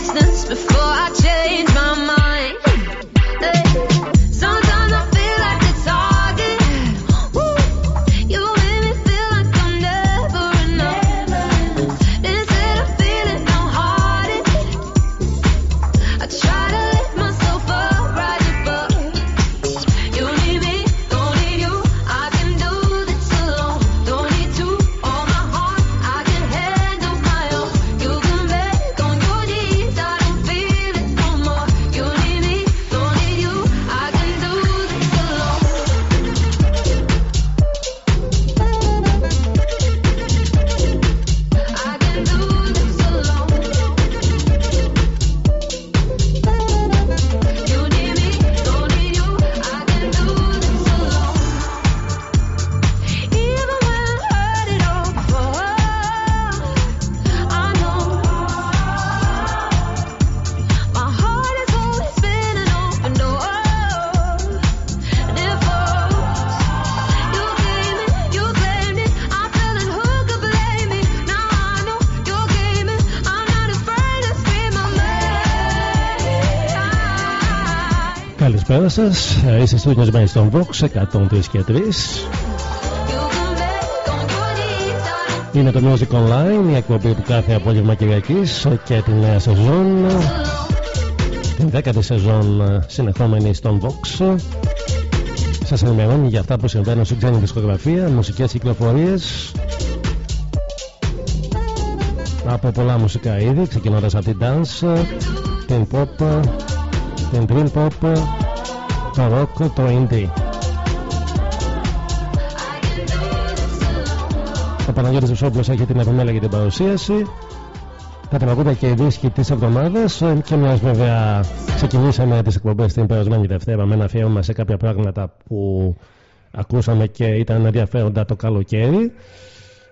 distance before I change my σας. Είστε συντονισμένοι στον Vox 103 και 3. Είναι το Music Online, η εκπομπή του κάθε απόγευμα Κυριακής και τη νέα σεζόν. Την δέκατη σεζόν συνεχόμενη στον Vox. Σας ενημερώνει για αυτά που συμβαίνουν στην ξένη δισκογραφία, μουσικές κυκλοφορίες. Από πολλά μουσικά είδη, ξεκινώντας από την dance, την pop, την dream pop, το rock, το indie. Ο Παναγιώτης Βουσόπουλος έχει την επιμέλεια για την παρουσίαση. Θα την ακούτε και οι δίσκοι της εβδομάδας και μιας βέβαια ξεκινήσαμε τις εκπομπές την περασμένη Δευτέρα με ένα αφιέρωμα σε κάποια πράγματα που ακούσαμε και ήταν ενδιαφέροντα το καλοκαίρι.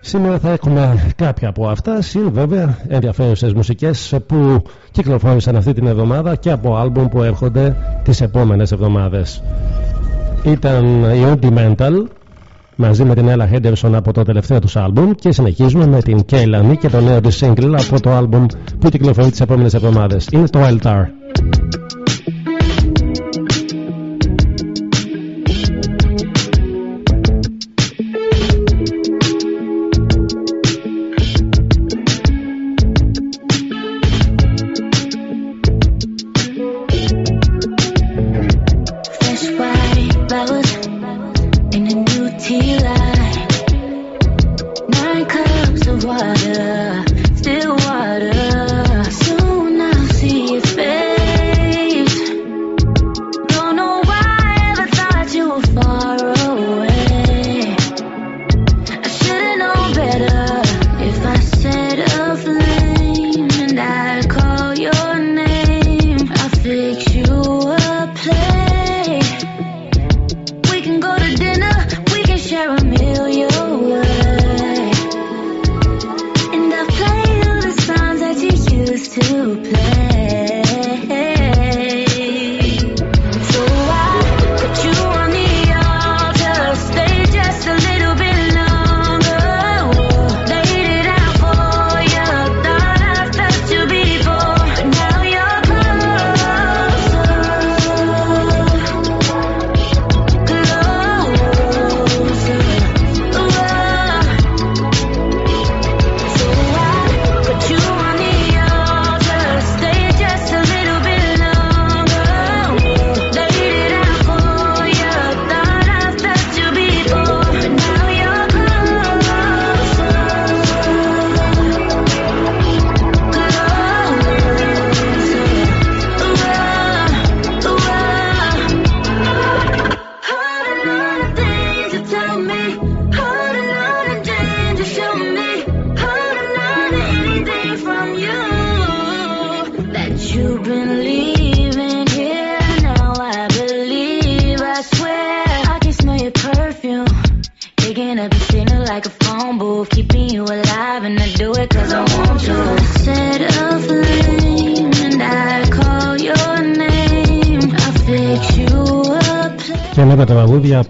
Σήμερα θα έχουμε κάποια από αυτά, συν βέβαια ενδιαφέρουσες μουσικές που κυκλοφόρησαν αυτή την εβδομάδα και από άλμπουμ που έρχονται τις επόμενες εβδομάδες. Ήταν η Mental μαζί με την Ella Henderson από το τελευταίο τους άλμπουμ και συνεχίζουμε με την Kaylani και το νέο της single από το άλμπουμ που κυκλοφορεί τις επόμενες εβδομάδες. Είναι το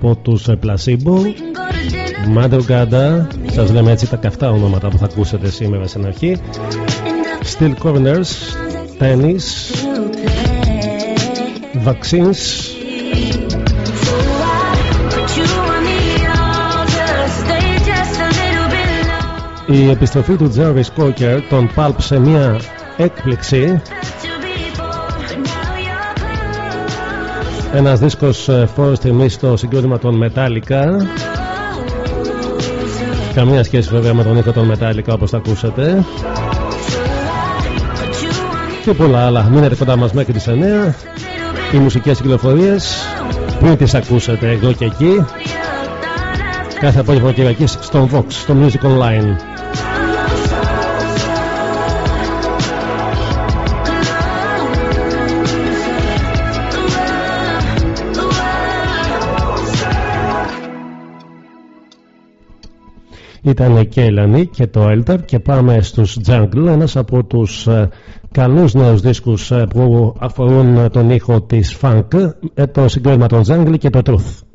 Altar. τους Placebo. Madrugada σας λέμε έτσι τα καυτά ονόματα που θα ακούσετε σήμερα στην αρχή. Steel Corners Tennis Vaccines. Η επιστροφή του Jarvis Cocker τον Pulp σε μια έκπληξη ένας δίσκος ε, φόρος τιμή στο συγκρότημα των Metallica. Καμία σχέση βέβαια με τον ήχο των Metallica όπως θα ακούσατε. Και πολλά άλλα. Μείνετε κοντά μας μέχρι τις 9 οι μουσικές κυκλοφορίες πριν τις ακούσετε εδώ και εκεί. Κάθε απόγευμα Κυριακής στον Vox, στο Music Online ήταν και η Ελανή και το Έλταρ και πάμε στους Jungle ένας από τους ε, καλούς νέους δίσκους ε, που αφορούν τον ήχο της Funk ε, το συγκρότημα των Jungle και το Truth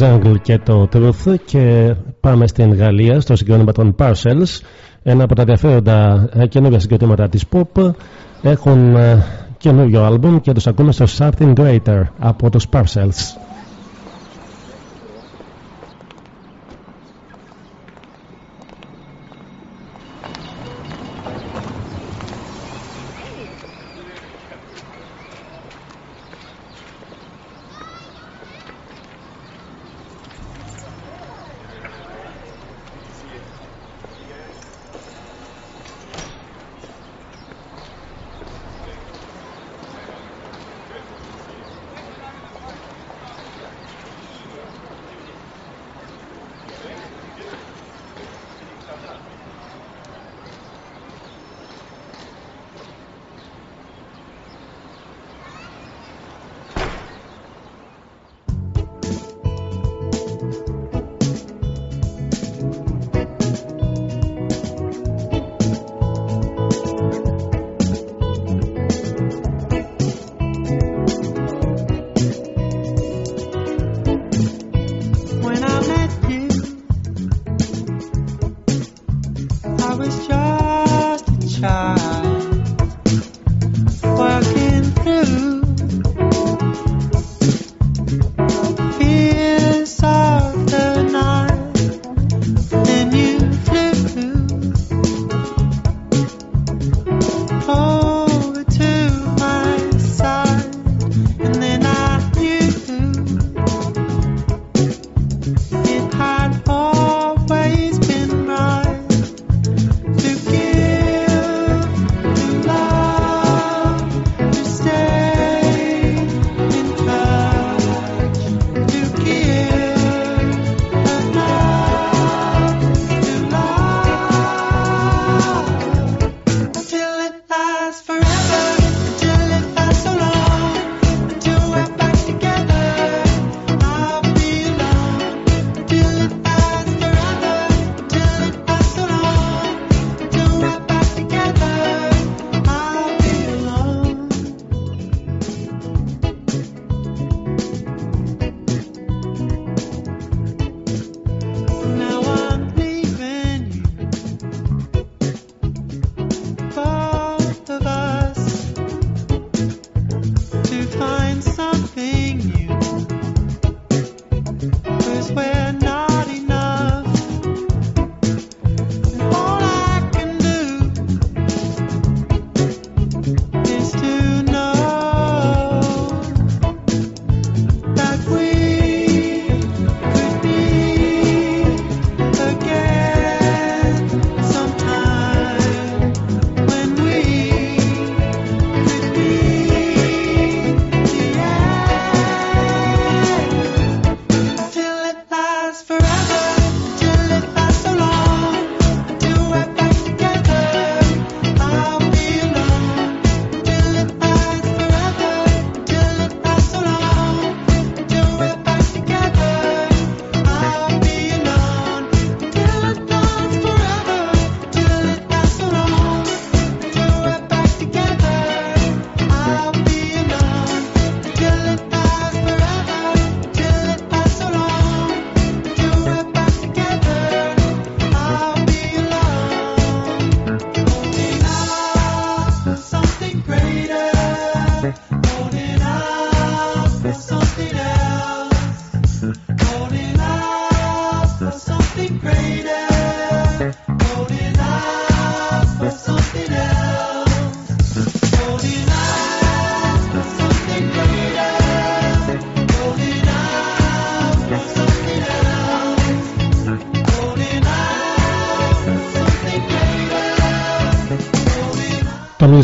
Jungle και το Truth και πάμε στην Γαλλία στο συγκρότημα των Parcels. Ένα από τα ενδιαφέροντα ε, καινούργια συγκροτήματα της pop. Έχουν ε, καινούριο άλμπουμ και τους ακούμε στο Something Greater από τους Parcels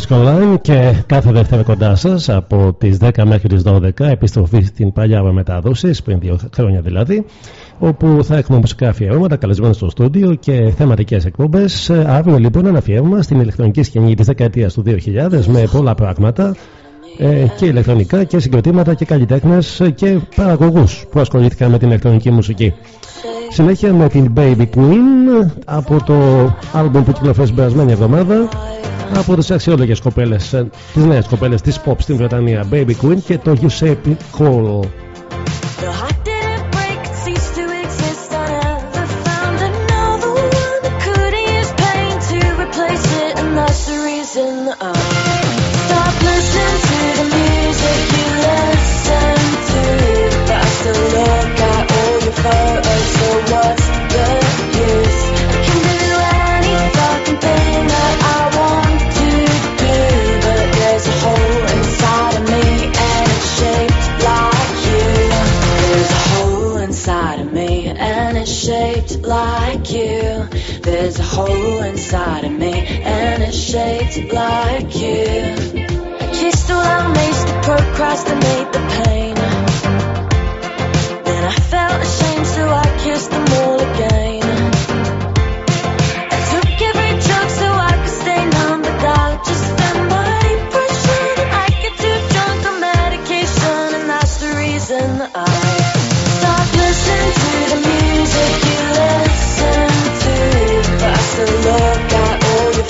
Music Online και κάθε Δευτέρα κοντά σας από τις 10 μέχρι τις 12 επιστροφή στην παλιά μετάδοσης, πριν δύο χρόνια δηλαδή, όπου θα έχουμε μουσικά αφιερώματα, καλεσμένα στο στούντιο και θεματικές εκπομπές. Αύριο λοιπόν ένα αφιέρωμα στην ηλεκτρονική σκηνή της δεκαετίας του 2000 με πολλά πράγματα ε, και ηλεκτρονικά και συγκροτήματα και καλλιτέχνες και παραγωγούς που ασχολήθηκαν με την ηλεκτρονική μουσική. Συνέχεια με την Baby Queen από το άλμπομ που κυκλοφόρησε την περασμένη εβδομάδα από τις αξιόλογες κοπέλες, τις νέες κοπέλες της pop στην Βρετανία, Baby Queen και το like you. There's a hole inside of me and it shaped like you. I kissed all I to procrastinate.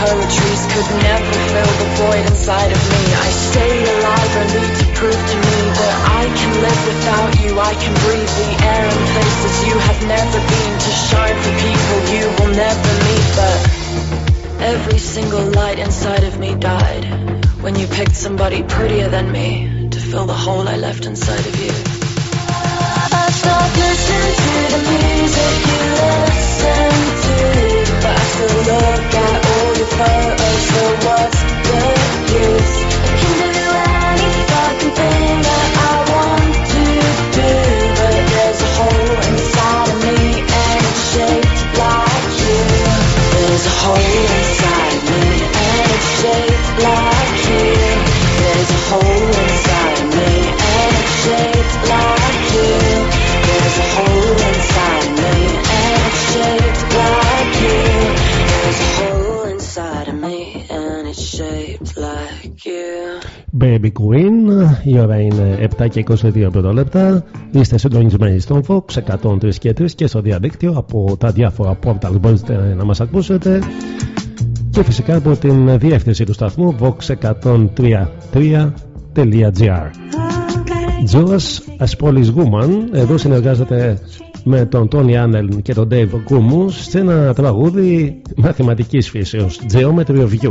poetries could never fill the void inside of me. I stayed alive only to prove to me that I can live without you. I can breathe the air in places you have never been. To shine for people you will never meet. But every single light inside of me died when you picked somebody prettier than me to fill the hole I left inside of you. I stopped listening to the music you listen to, but I still look at all your photos. So what's the use? Baby Queen, η ώρα είναι 7 και 22 πρώτα λεπτά. Είστε συντονισμένοι στον Fox 103 και 3 και στο διαδίκτυο από τα διάφορα portals μπορείτε να μας ακούσετε. Και φυσικά από την διεύθυνση του σταθμού vox1033.gr Joss as Polish Woman. Εδώ συνεργάζεται με τον Τόνι Άνελ και τον Dave Γκούμου σε ένα τραγούδι μαθηματικής φύσεως. Geometry of You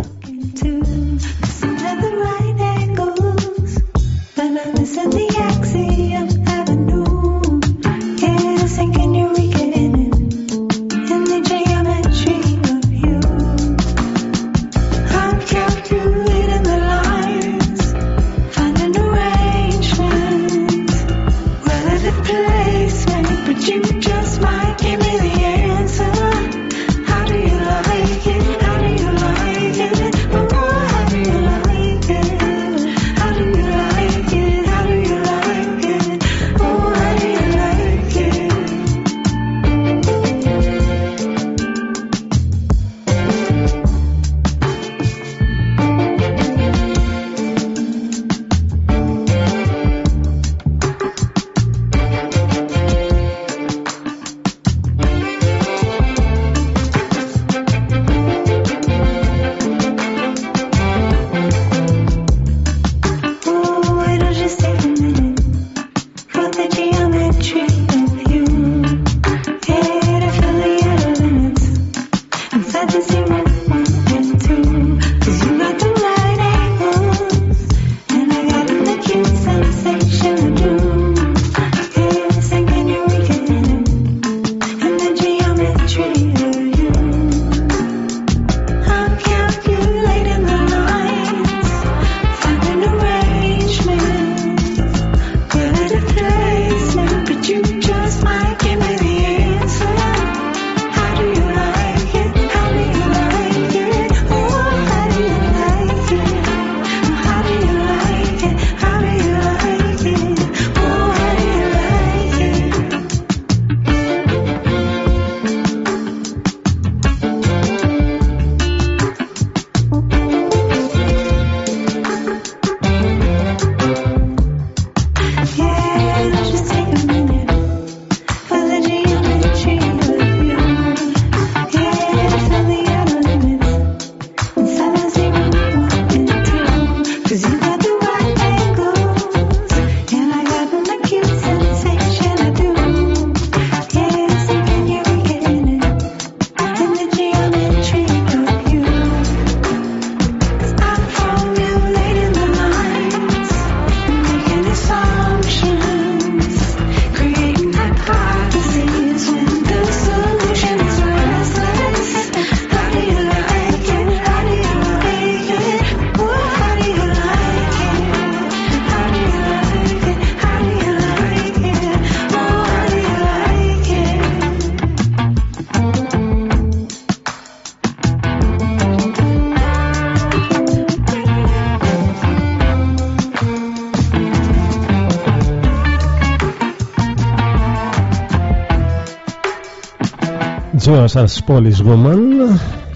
Joss as Polish Woman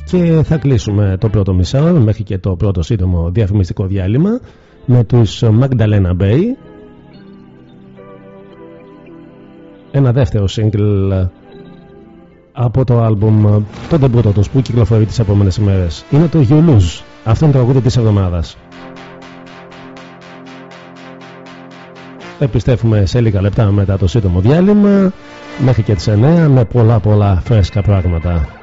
και θα κλείσουμε το πρώτο μισάωρο μέχρι και το πρώτο σύντομο διαφημιστικό διάλειμμα με τους Magdalena Bay ένα δεύτερο single από το άλμπουμ ε, το ντεμπούτο τους που κυκλοφορεί τις επόμενες ημέρες. Είναι το You Lose. Αυτό είναι το τραγούδι της εβδομάδας. Επιστρέφουμε σε λίγα λεπτά μετά το σύντομο διάλειμμα μέχρι και τις 9 με πολλά πολλά φρέσκα πράγματα.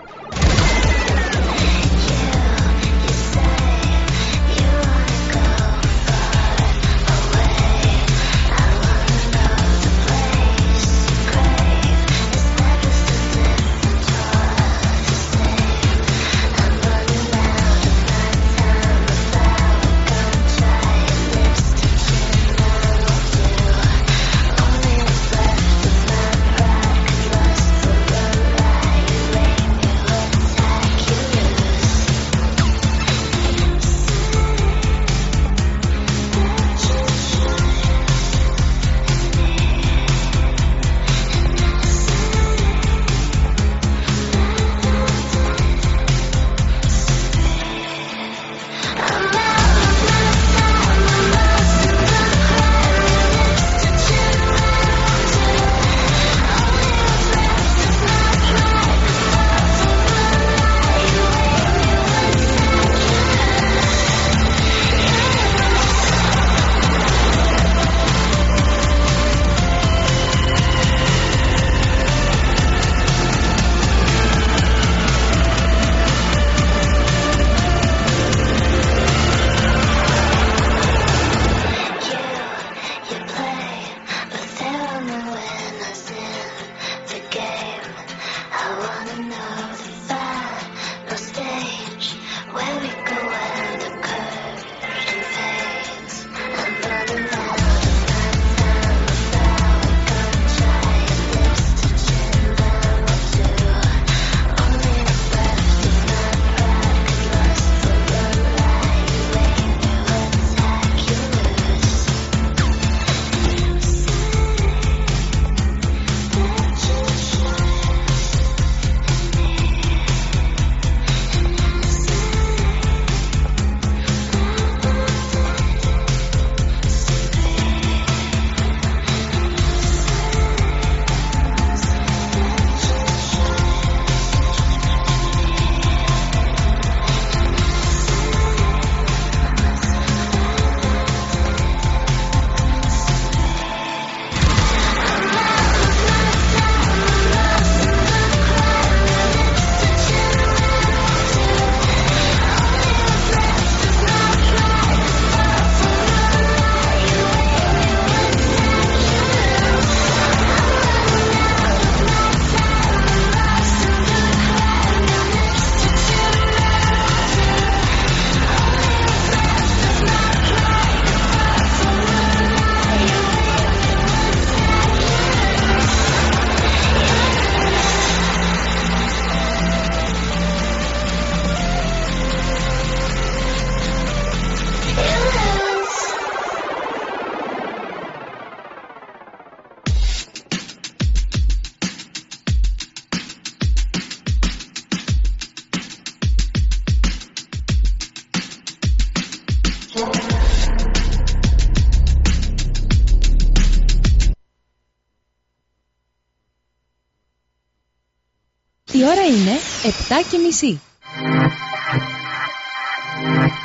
7 και μισή.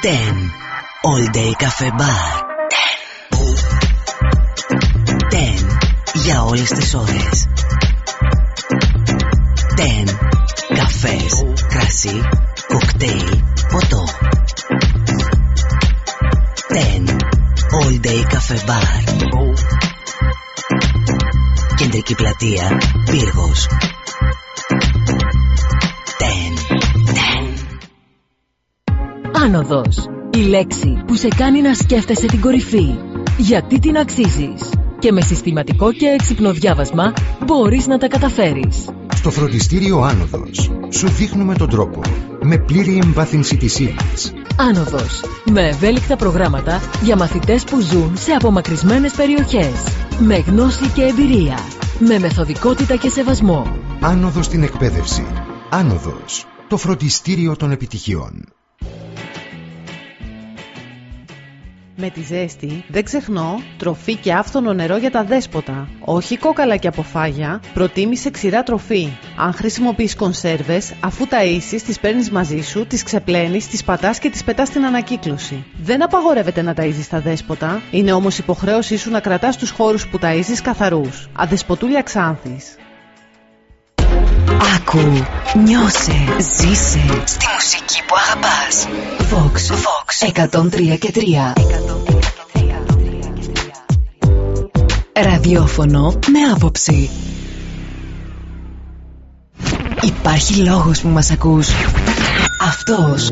10. All day cafe bar. 10. 10. Για όλες τις ώρες. 10. Καφές, κρασί, κοκτέιλ, ποτό. 10. All day cafe bar. Κεντρική πλατεία, Άνοδος. Η λέξη που σε κάνει να σκέφτεσαι την κορυφή. Γιατί την αξίζεις. Και με συστηματικό και έξυπνο διάβασμα μπορείς να τα καταφέρεις. Στο φροντιστήριο Άνοδος σου δείχνουμε τον τρόπο με πλήρη εμπάθυνση της ύλης. Άνοδος. Με ευέλικτα προγράμματα για μαθητές που ζουν σε απομακρυσμένες περιοχές. Με γνώση και εμπειρία. Με μεθοδικότητα και σεβασμό. Άνοδος στην εκπαίδευση. Άνοδος. Το φροντιστήριο των επιτυχιών. Με πλήρη εμπάθυνση της ύλης. Άνοδος. Με ευέλικτα προγράμματα για μαθητές που ζουν σε απομακρυσμένες περιοχές. Με γνώση και εμπειρία. Με μεθοδικότητα και σεβασμό. Άνοδος. Το φροντιστήριο των επιτυχιών. Με τη ζέστη δεν ξεχνώ τροφή και άφθονο νερό για τα δέσποτα. Όχι κόκαλα και αποφάγια, προτίμησε ξηρά τροφή. Αν χρησιμοποιείς κονσέρβες, αφού ταΐσεις, τις παίρνεις μαζί σου, τις ξεπλένεις, τις πατάς και τις πετάς στην ανακύκλωση. Δεν απαγορεύεται να ταΐζεις τα δέσποτα, είναι όμως υποχρέωσή σου να κρατάς τους χώρους που ταΐζεις καθαρούς. Αδεσποτούλια Ξάνθης. Άκου, νιώσε, ζήσε στη μουσική που αγαπάς. Vox, Vox 103 και 3. Ραδιόφωνο με άποψη. Υπάρχει λόγος που μας ακούς. Αυτός.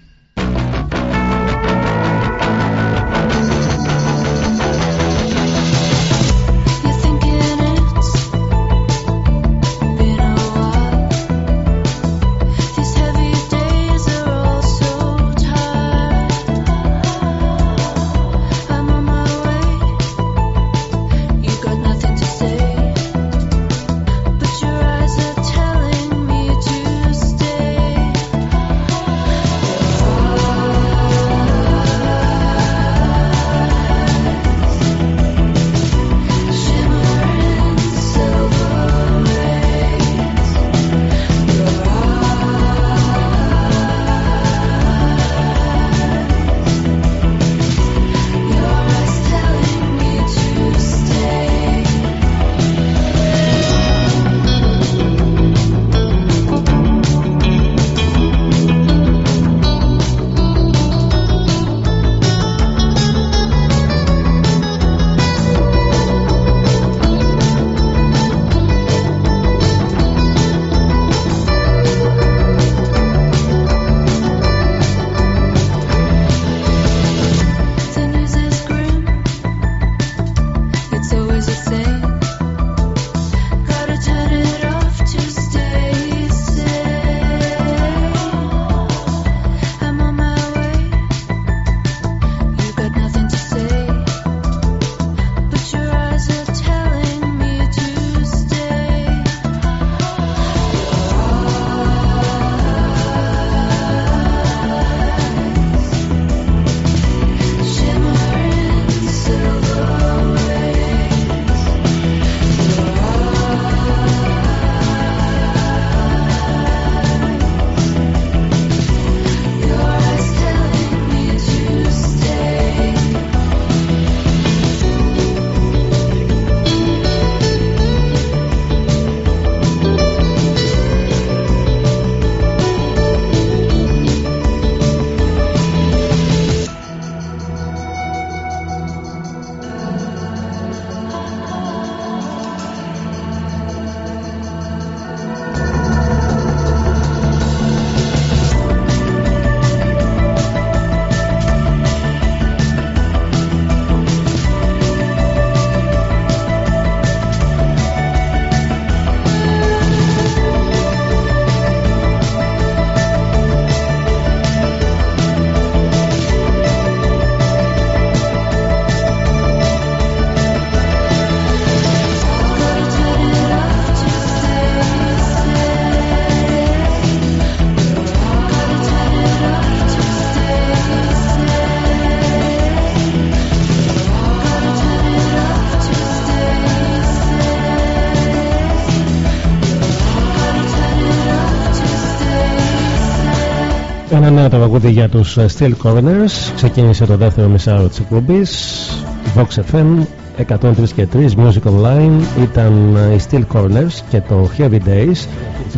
Τραγούδι για τους ε, Steel Corners ξεκίνησε το δεύτερο μισάρο της εκπομπής. Vox FM 103 και 3 Music Online ήταν ε, οι Steel Corners και το Heavy Days.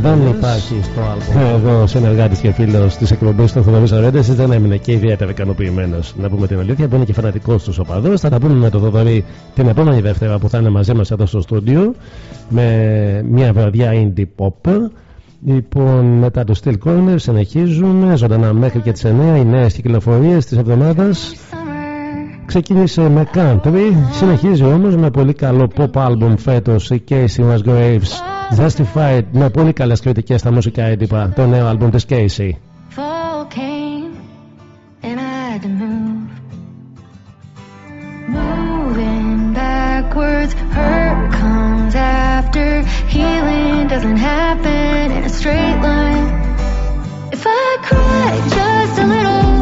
Δεν υπάρχει στο άλμπομ εδώ ο συνεργάτης και φίλος της εκπομπής του Θοδωρής Αρέντεσης δεν έμεινε και ιδιαίτερα ικανοποιημένος να πούμε την αλήθεια. Που είναι και φανατικός τους οπαδός. Θα τα πούμε με τον Θοδωρή την επόμενη Δευτέρα που θα είναι μαζί μας εδώ στο στούντιο με μια βραδιά indie pop Λοιπόν, μετά το Steel Corner συνεχίζουν ζωντανά μέχρι και τις 9 οι νέες κυκλοφορίες της εβδομάδας. Ξεκίνησε με country, συνεχίζει όμως με πολύ καλό pop album φέτος η Casey Musgraves Justified με πολύ καλές κριτικές στα μουσικά έντυπα το νέο album της Casey. Fall came and I had to move. Moving backwards, hurt comes after. Healing doesn't happen in a straight line. If I cry just a little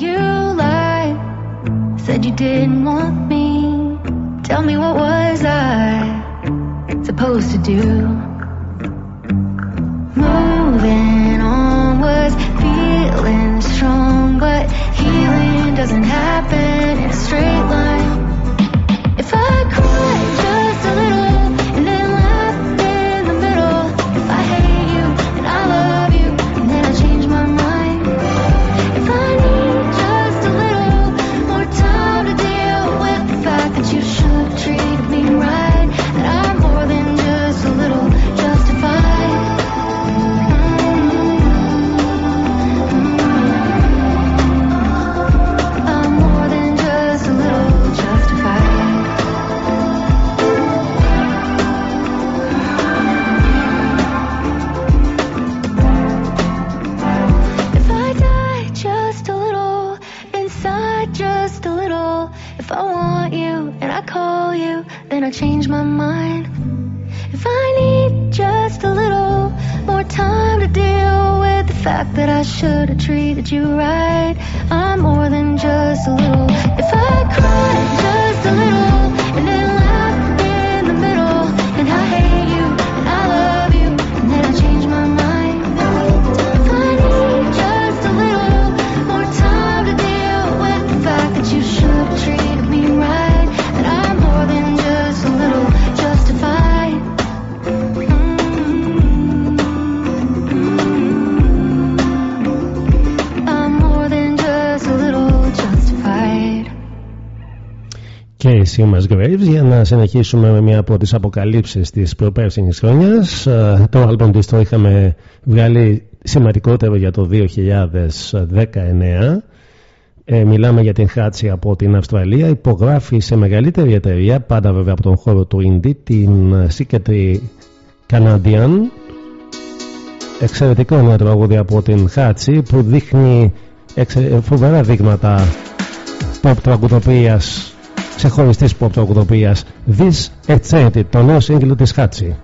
you lied, said you didn't want me. Tell me what was I supposed to do? Moving on was feeling strong, but healing doesn't happen in a straight line. My mind. If I need just a little more time to deal with the fact that I should have treated you right, I'm more than just a little. If I cry just a little και η Seamus Graves για να συνεχίσουμε με μια από τις αποκαλύψεις της προπέρσινης χρονιάς. Ε, το άλμπομ της το είχαμε βγάλει σημαντικότερο για το 2019 ε, μιλάμε για την Χάτσι από την Αυστραλία. Υπογράφει σε μεγαλύτερη εταιρεία πάντα βέβαια από τον χώρο του Indie την Secretary Canadian. Εξαιρετικό νέο τραγούδι από την Χάτσι που δείχνει εξε- φοβερά δείγματα pop τραγουδοποιίας ξεχωριστής pop τραγουδοποιίας This Eternity το νέο σύγκλο της Χάτσι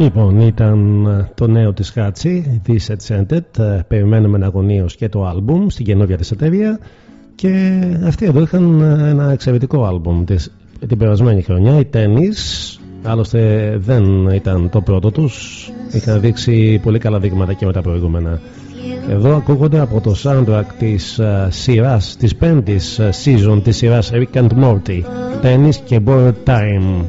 Λοιπόν, ήταν ε, το νέο της Χάτσι, This Enchanted. Ε, Περιμένουμε αγωνίως και το άλμπουμ στην καινούργια της εταιρεία. Και αυτοί εδώ είχαν ε, ένα εξαιρετικό άλμπουμ της, την περασμένη χρονιά, η Tennis. Άλλωστε δεν ήταν το πρώτο τους. Είχαν δείξει πολύ καλά δείγματα και με τα προηγούμενα. Εδώ ακούγονται από το soundtrack της uh, σειράς, της πέμπτης uh, season της σειράς Rick and Morty. Tennis και Borrowed Time.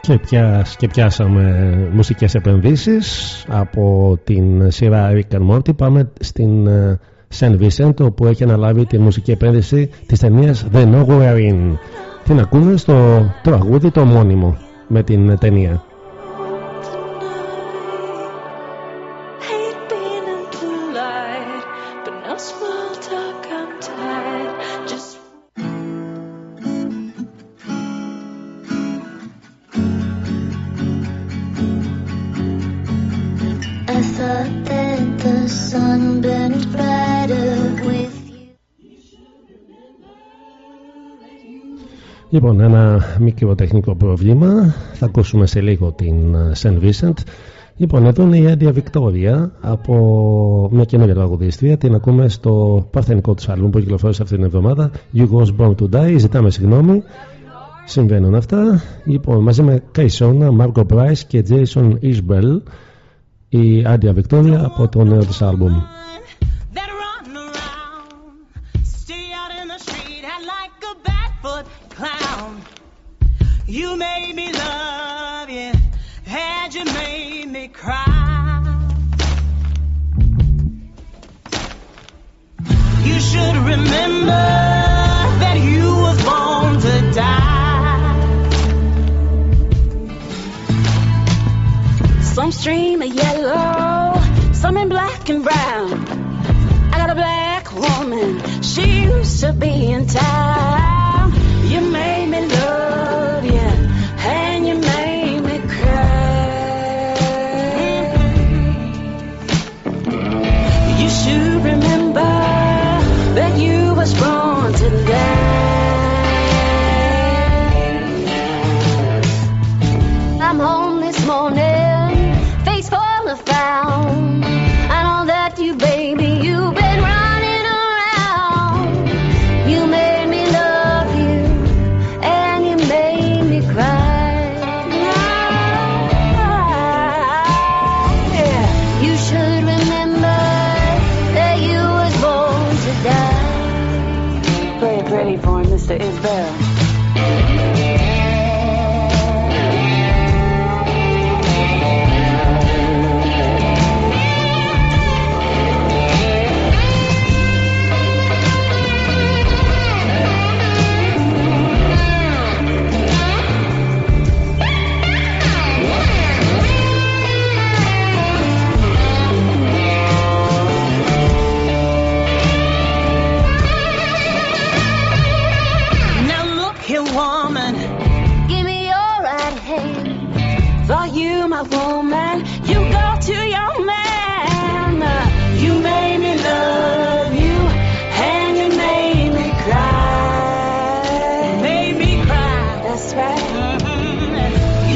Και, πιάσ, και πιάσαμε μουσικές επενδύσεις από την σειρά Rick and Morty. Πάμε στην ε, Saint Vincent όπου έχει αναλάβει τη μουσική επένδυση της ταινίας The Nowhere In την ακούμε στο τραγούδι το μόνιμο με την ταινία Λοιπόν, ένα μικρό τεχνικό πρόβλημα. Θα ακούσουμε σε λίγο την ε, Saint Vincent. Λοιπόν, εδώ είναι η Άντια Βικτόρια από μια καινούργια τραγουδίστρια. Την ακούμε στο παρθενικό του άλμπουμ που κυκλοφόρησε αυτή την εβδομάδα. You Was Born to Die. Ζητάμε συγγνώμη. Συμβαίνουν αυτά. Λοιπόν, μαζί με Καϊσόνα, Μάρκο Price και Jason Isbell η Άντια Βικτόρια από το νέο της άλμπουμ. You made me love you, and you made me cry. You should remember that you was born to die. Some stream of yellow, some in black and brown. I got a black woman, she used to be in town.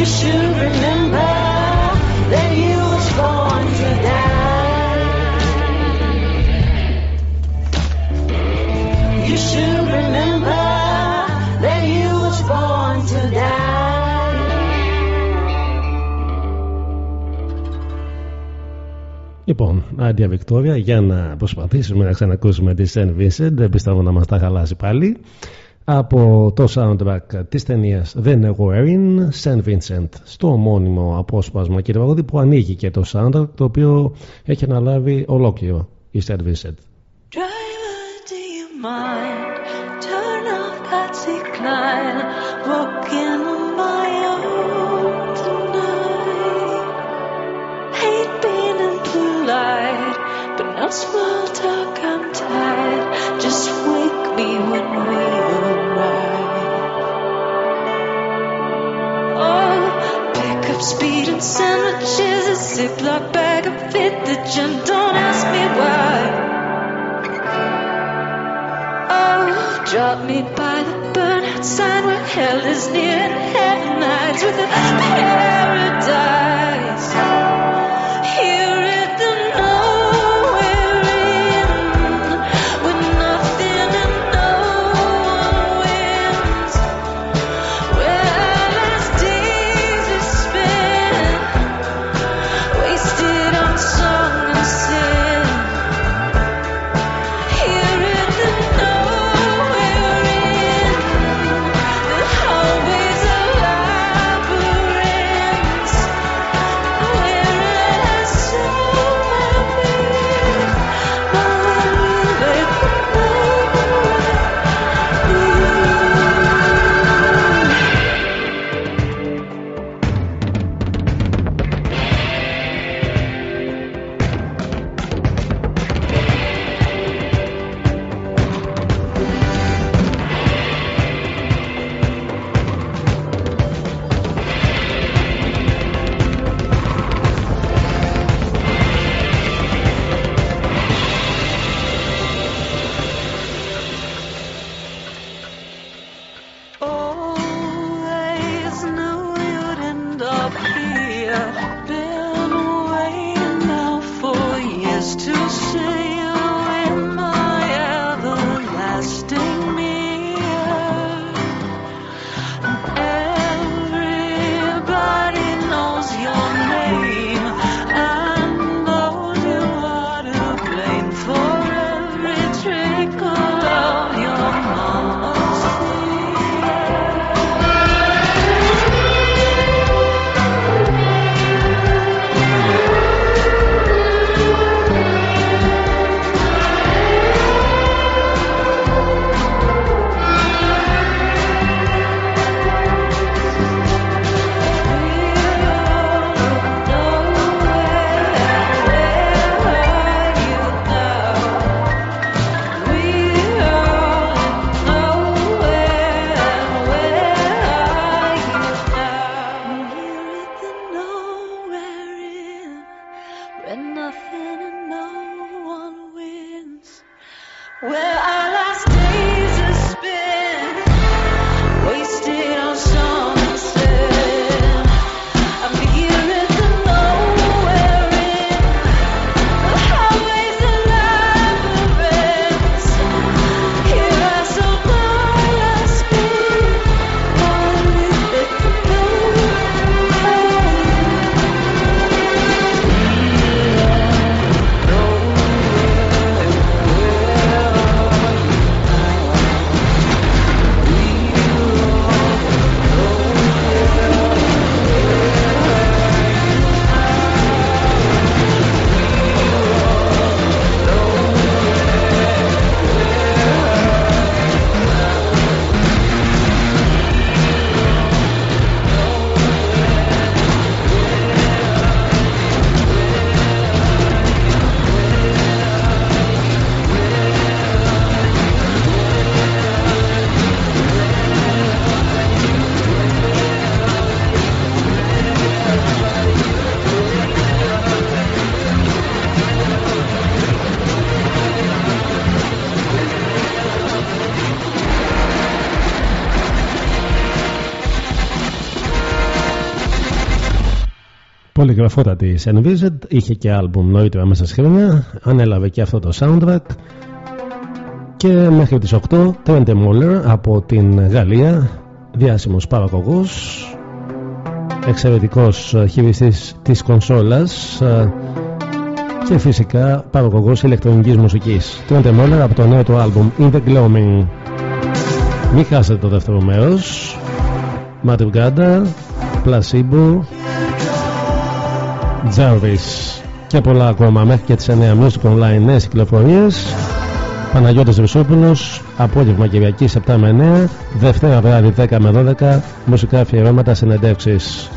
You should remember that you was born to die. You should remember that you was born to die. Λοιπόν, Άντια Βικτόρια, για να προσπαθήσουμε να ξανακούσουμε τη Σεν Vincent, πιστεύω να μας τα χαλάσει πάλι. Από το soundtrack της ταινίας The Wearing, Σεν Vincent, στο ομώνυμο απόσπασμα και τραγούδι που ανοίγει και το soundtrack, το οποίο έχει αναλάβει ολόκληρο η Σεν Vincent. Driver, do you mind? Turn off Patsy Cline. Walking on my own tonight. Hate being in blue light, but no small talk. I'm tired. Just wake me when we speed and sandwiches. A Ziploc bag of vintage, and don't ask me why. Oh, drop me by the burnout sign where hell is near and heaven hides with a paradise. Well, Πολυγραφότατη Envised, είχε και άλμπουμ νωρίτερα μέσα στις χρόνια, ανέλαβε και αυτό το soundtrack και μέχρι τις 8 Trent Moller από την Γαλλία, διάσημος παραγωγός, εξαιρετικός χειριστής της κονσόλας ε, και φυσικά παραγωγός ηλεκτρονικής μουσικής. Trent Moller από το νέο του άλμπουμ In The Gloaming. Μην χάσετε το δεύτερο μέρος. Madrugada, Placebo, Jarvis. Και πολλά ακόμα μέχρι και τις 9 Music Online νέες κυκλοφορίες. Παναγιώτης Ρουσόπουλος απόγευμα Κυριακή 7 με 9 Δευτέρα βράδυ 10 με 12 μουσικά αφιερώματα συνεντεύξεις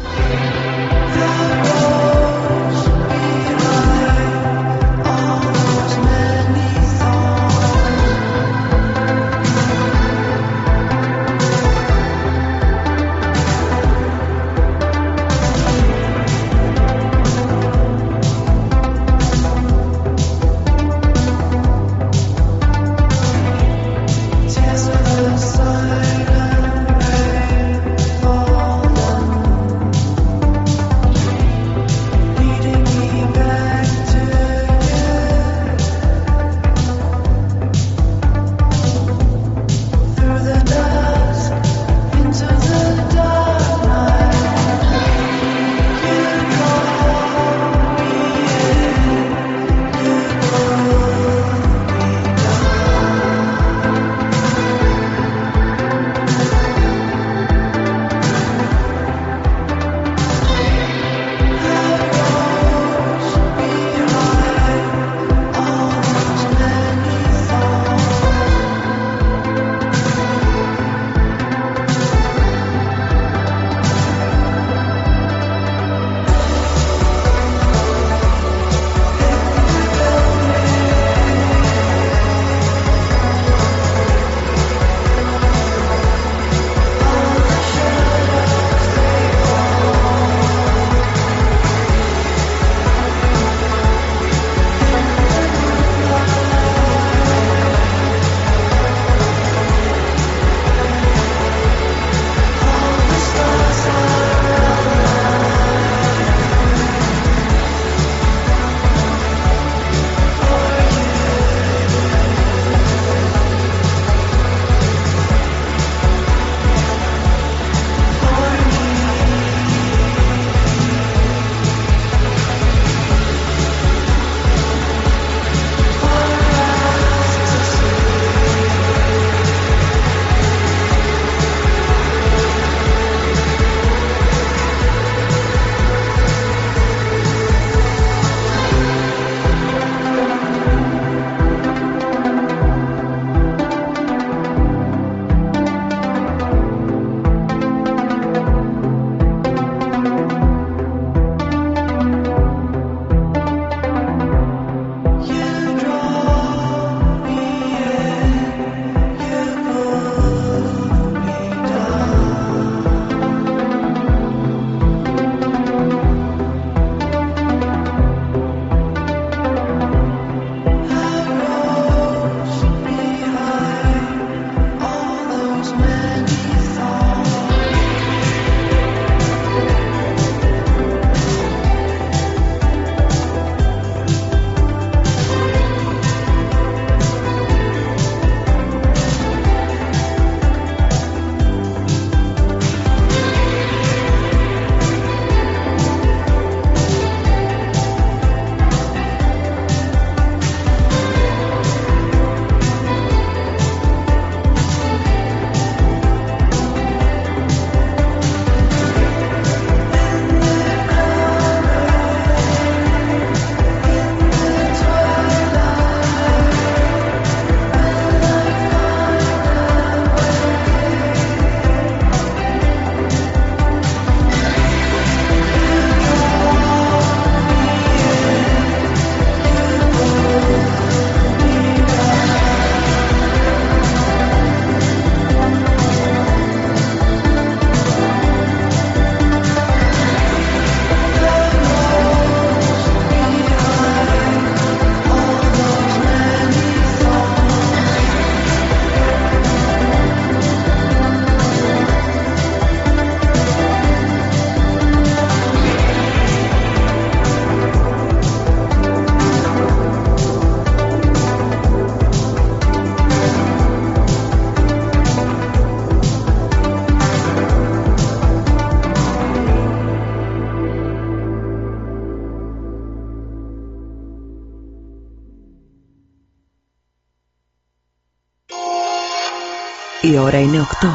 Η ώρα είναι 8.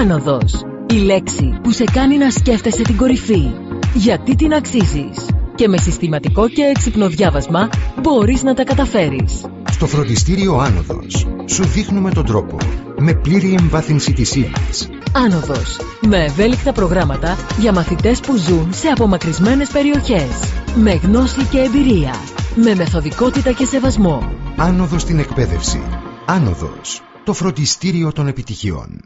Άνοδος. Η λέξη που σε κάνει να σκέφτεσαι την κορυφή. Γιατί την αξίζεις. Και με συστηματικό και έξυπνο διάβασμα μπορείς να τα καταφέρεις. Στο φροντιστήριο Άνοδος σου δείχνουμε τον τρόπο με πλήρη εμβάθυνση της ύλης. Άνοδος. Με ευέλικτα προγράμματα για μαθητές που ζουν σε απομακρυσμένες περιοχές. Με γνώση και εμπειρία. Με μεθοδικότητα και σεβασμό. Άνοδος στην εκπαίδευση. Άνοδος. Το φροντιστήριο των επιτυχιών.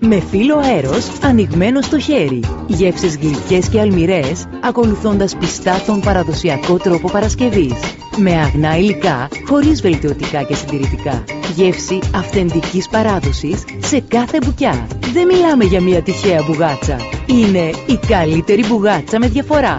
Με φύλλο αέρος ανοιγμένο στο χέρι. Γεύσεις γλυκές και αλμυρές, ακολουθώντας πιστά τον παραδοσιακό τρόπο Παρασκευής. Με αγνά υλικά, χωρίς βελτιωτικά και συντηρητικά. Γεύση αυθεντικής παράδοσης σε κάθε μπουκιά. Δεν μιλάμε για μια τυχαία μπουγάτσα. Είναι η καλύτερη μπουγάτσα με διαφορά.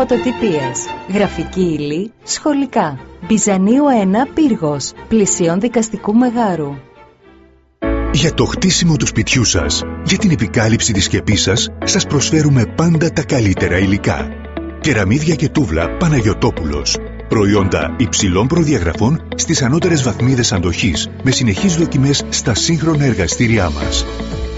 Φωτοτυπίες. Γραφική ύλη. Σχολικά. Μπιζανίου 1 Πύργος. Πλησίων δικαστικού μεγάρου. Για το χτίσιμο του σπιτιού σας, για την επικάλυψη της σκεπής σας, σας προσφέρουμε πάντα τα καλύτερα υλικά. Κεραμίδια και τούβλα Παναγιωτόπουλος. Προϊόντα υψηλών προδιαγραφών στις ανώτερες βαθμίδες αντοχής, με συνεχείς δοκιμές στα σύγχρονα εργαστήριά μας.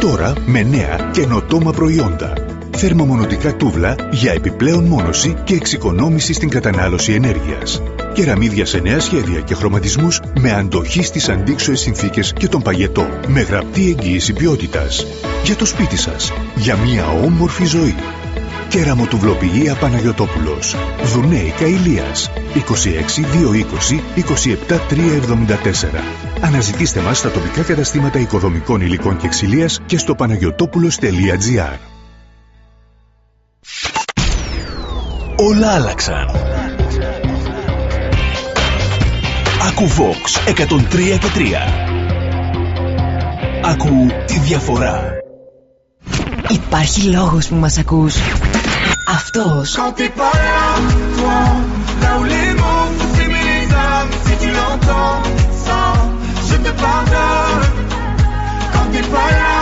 Τώρα με νέα καινοτόμα προϊόντα. Θερμομονωτικά τούβλα για επιπλέον μόνωση και εξοικονόμηση στην κατανάλωση ενέργειας. Κεραμίδια σε νέα σχέδια και χρωματισμούς με αντοχή στις αντίξωες συνθήκες και τον παγετό. Με γραπτή εγγύηση ποιότητας. Για το σπίτι σας. Για μια όμορφη ζωή. Κεραμοτουβλοποιία Παναγιωτόπουλος. Δουνέικα Ηλίας. 26 220 27 374. Αναζητήστε μας στα τοπικά καταστήματα οικοδομικών υλικών και ξυλίας και στο παναγιωτόπουλος.gr. όλα άλλαξαν. Ακού Vox 103 και Ακού τη διαφορά. Υπάρχει λόγος που μας ακούς. Αυτός. Quand tu parles, quand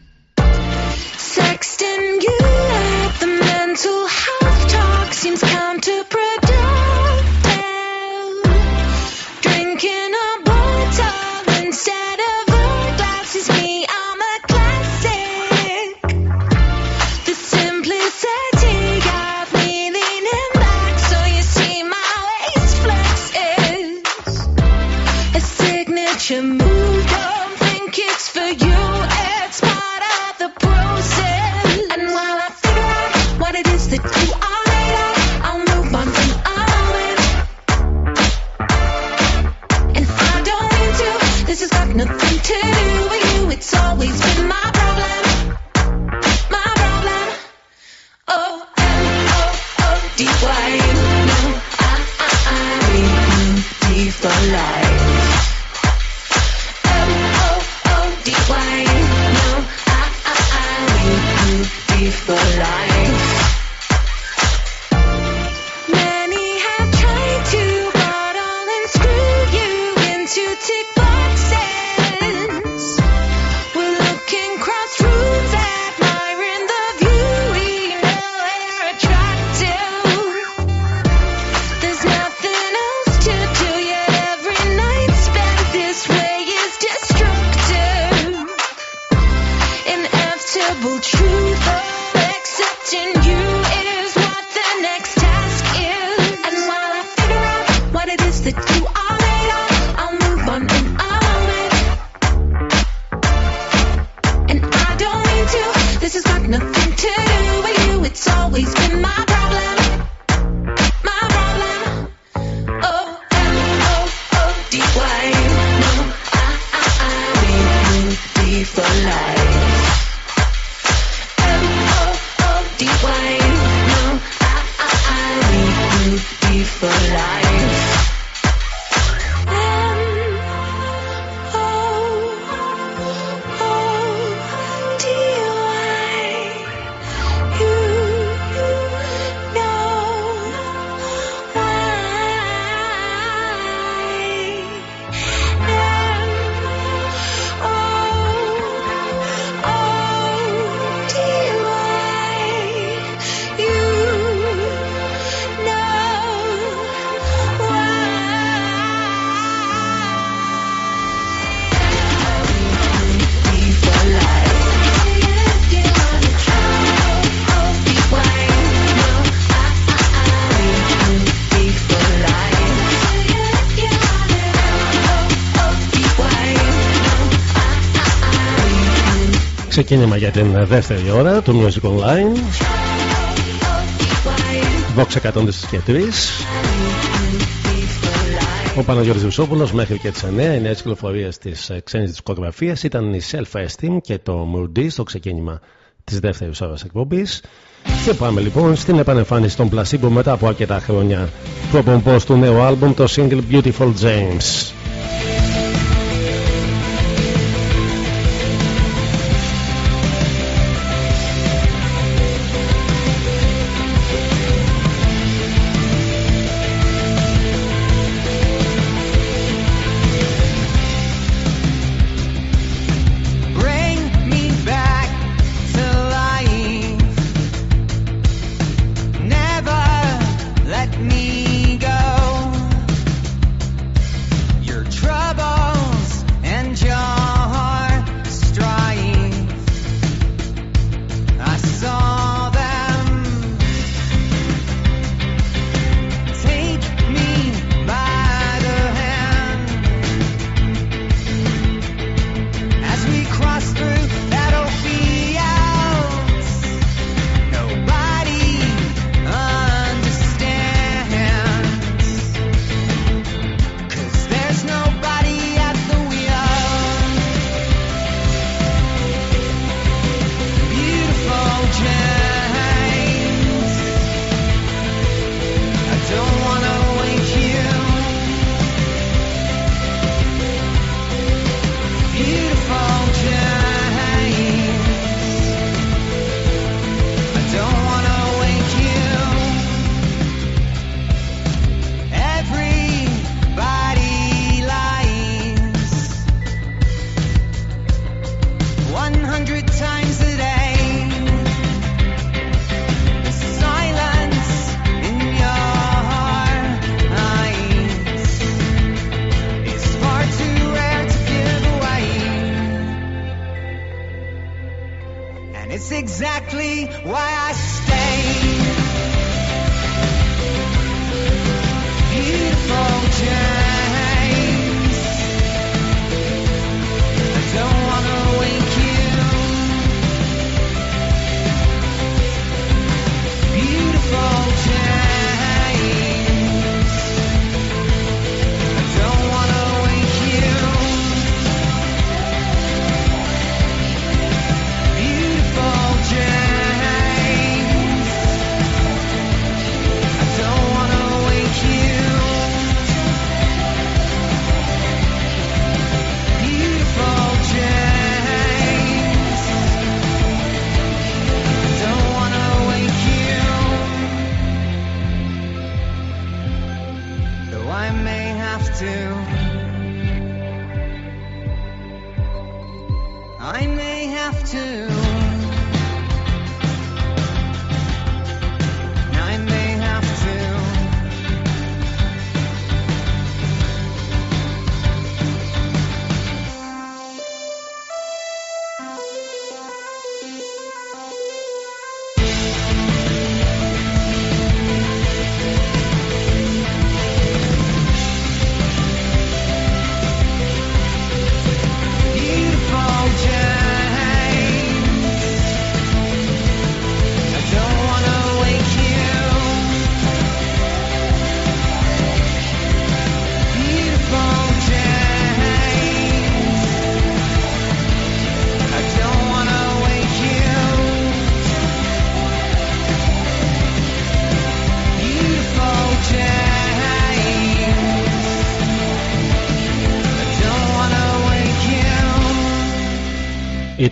ξεκίνημα για την δεύτερη ώρα του Music Online. Vox 103 και 3. Ο Παναγιώτης Βουσόπουλος μέχρι και τις 9 οι νέες κυκλοφορίες της ε, ξένης δισκογραφίας ήταν η Self-Esteem και το Moody στο ξεκίνημα της δεύτερης ώρας εκπομπής. Και πάμε λοιπόν στην επανεμφάνιση των Placebo μετά από αρκετά χρόνια προπομπός του νέου άλμπουμ το single Beautiful James.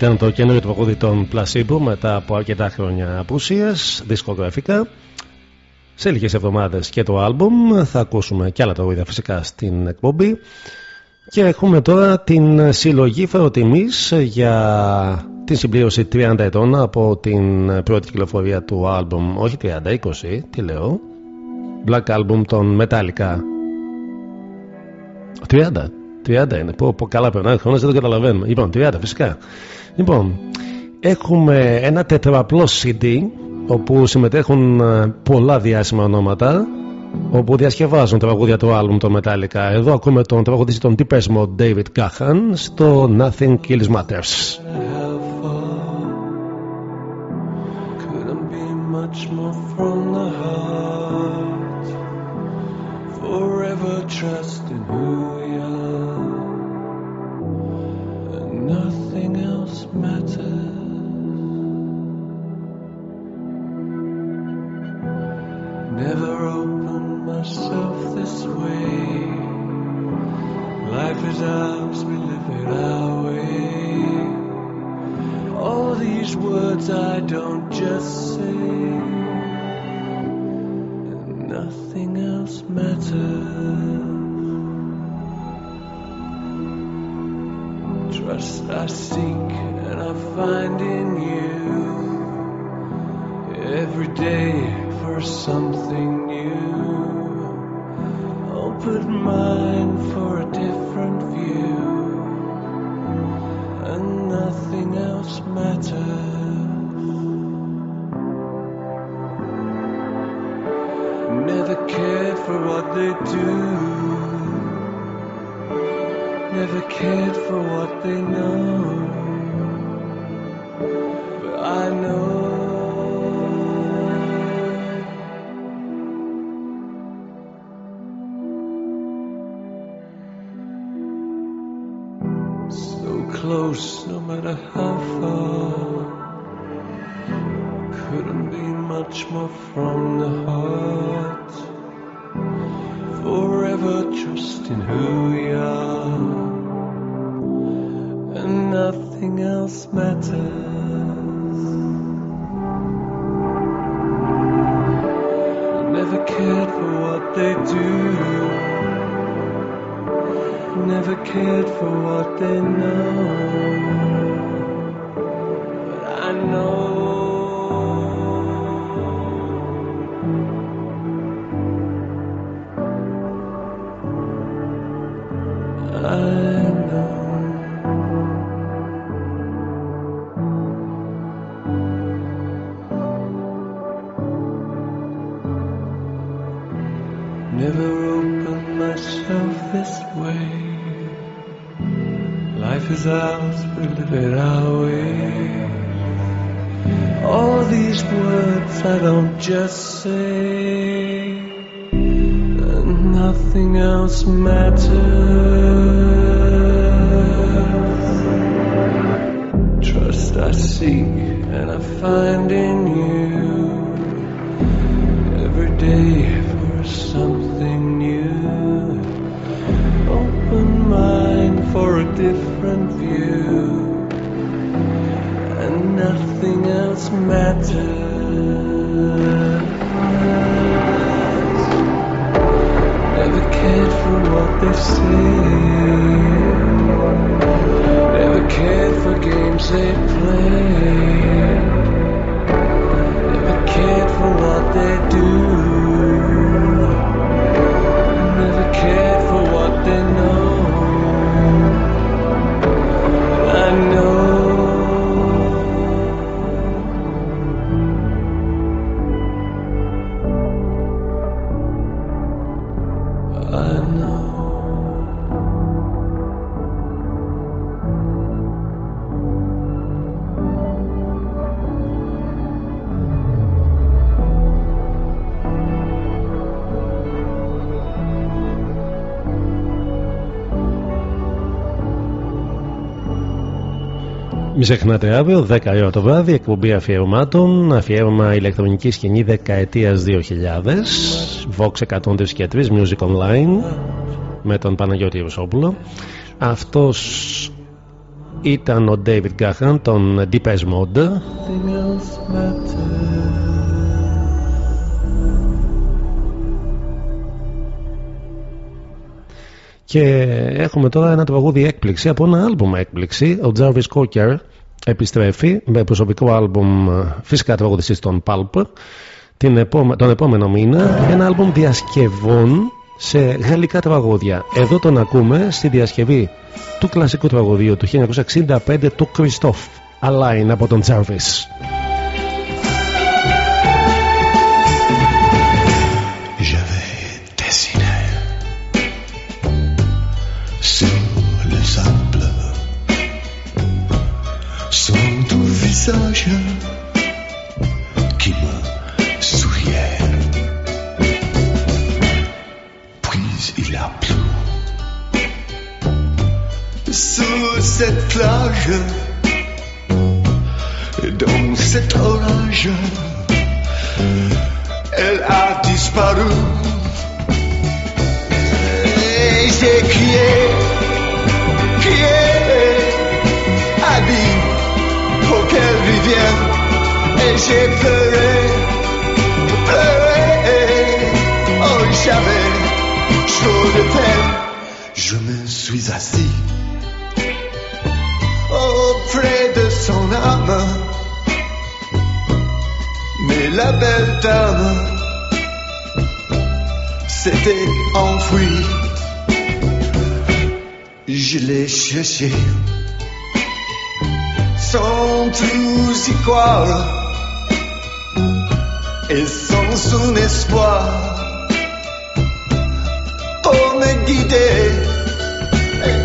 Ήταν το καινούριο τραγούδι των Placebo μετά από αρκετά χρόνια απουσίας, δισκογραφικά. Σε λίγες εβδομάδες και το άλμπουμ θα ακούσουμε και άλλα τραγούδια φυσικά στην εκπομπή. Και έχουμε τώρα την συλλογή φεροτιμής για την συμπλήρωση 30 ετών από την πρώτη κυκλοφορία του άλμπουμ, όχι 30, 20, τι λέω, Black Album των Metallica. 30, 30 είναι, πω, πω καλά περνάει ο χρόνος, δεν το καταλαβαίνουμε. Λοιπόν, 30 φυσικά. Λοιπόν, έχουμε ένα τετραπλό CD όπου συμμετέχουν ε, πολλά διάσημα ονόματα όπου διασκευάζουν τραγούδια του άλμπουμ το Metallica. Εδώ ακούμε τον τραγουδιστή των Deepest Mode David Gahan στο Nothing Kills Matters. couldn't be much more from the heart. Forever trusting who Trust I seek and I find in you every day for something new. Open mind for a different view and nothing else matters. Never cared for what they do, never cared for what they know. I know. Μην ξεχνάτε αύριο, 10 η ώρα το βράδυ, εκπομπή αφιερωμάτων, αφιέρωμα ηλεκτρονικής σκηνή δεκαετίας 2000, Vox 103 και 3, Music Online, με τον Παναγιώτη Ρουσόπουλο. Αυτός ήταν ο David Gahan των Deepest Mode Nothing else matters. και έχουμε τώρα ένα τραγούδι έκπληξη από ένα άλμπουμ έκπληξη ο Jarvis Cocker επιστρέφει με προσωπικό άλμπουμ ε, φυσικά τραγουδιστής στον Pulp την επόμε- τον επόμενο μήνα. Ένα άλμπουμ διασκευών σε γαλλικά τραγούδια. Εδώ τον ακούμε στη διασκευή του κλασικού τραγουδίου του 1965 του Christophe Align από τον Jarvis qui me souriait. Puis il a plu sur cette plage, dans cet orage elle a disparu. J'ai crié, qu'elle revienne. Et j'ai pleuré, pleuré, oh j'avais trop de peine. Je me suis assis auprès de son âme. Mais la belle dame s'était enfuie. Je l'ai cherché y croire et sans son espoir pour me guider. Et,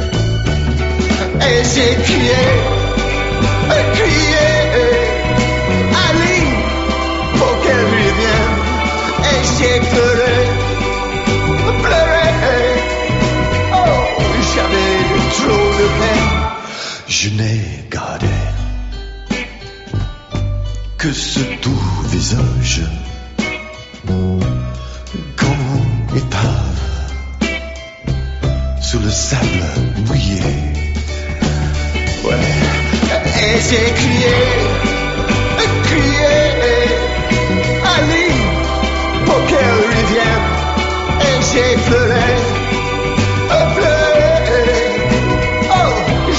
et j'ai crié, crié, Ali pour qu'elle revienne. Et j'ai pleuré, pleuré. Oh, j'avais trop de peine. Je n'ai gardé que ce doux visage une épave sous le sable mouillé. Ouais. Et j'ai crié, crié, Ali, pour qu'elle revienne. Et j'ai pleuré, pleuré. Oh,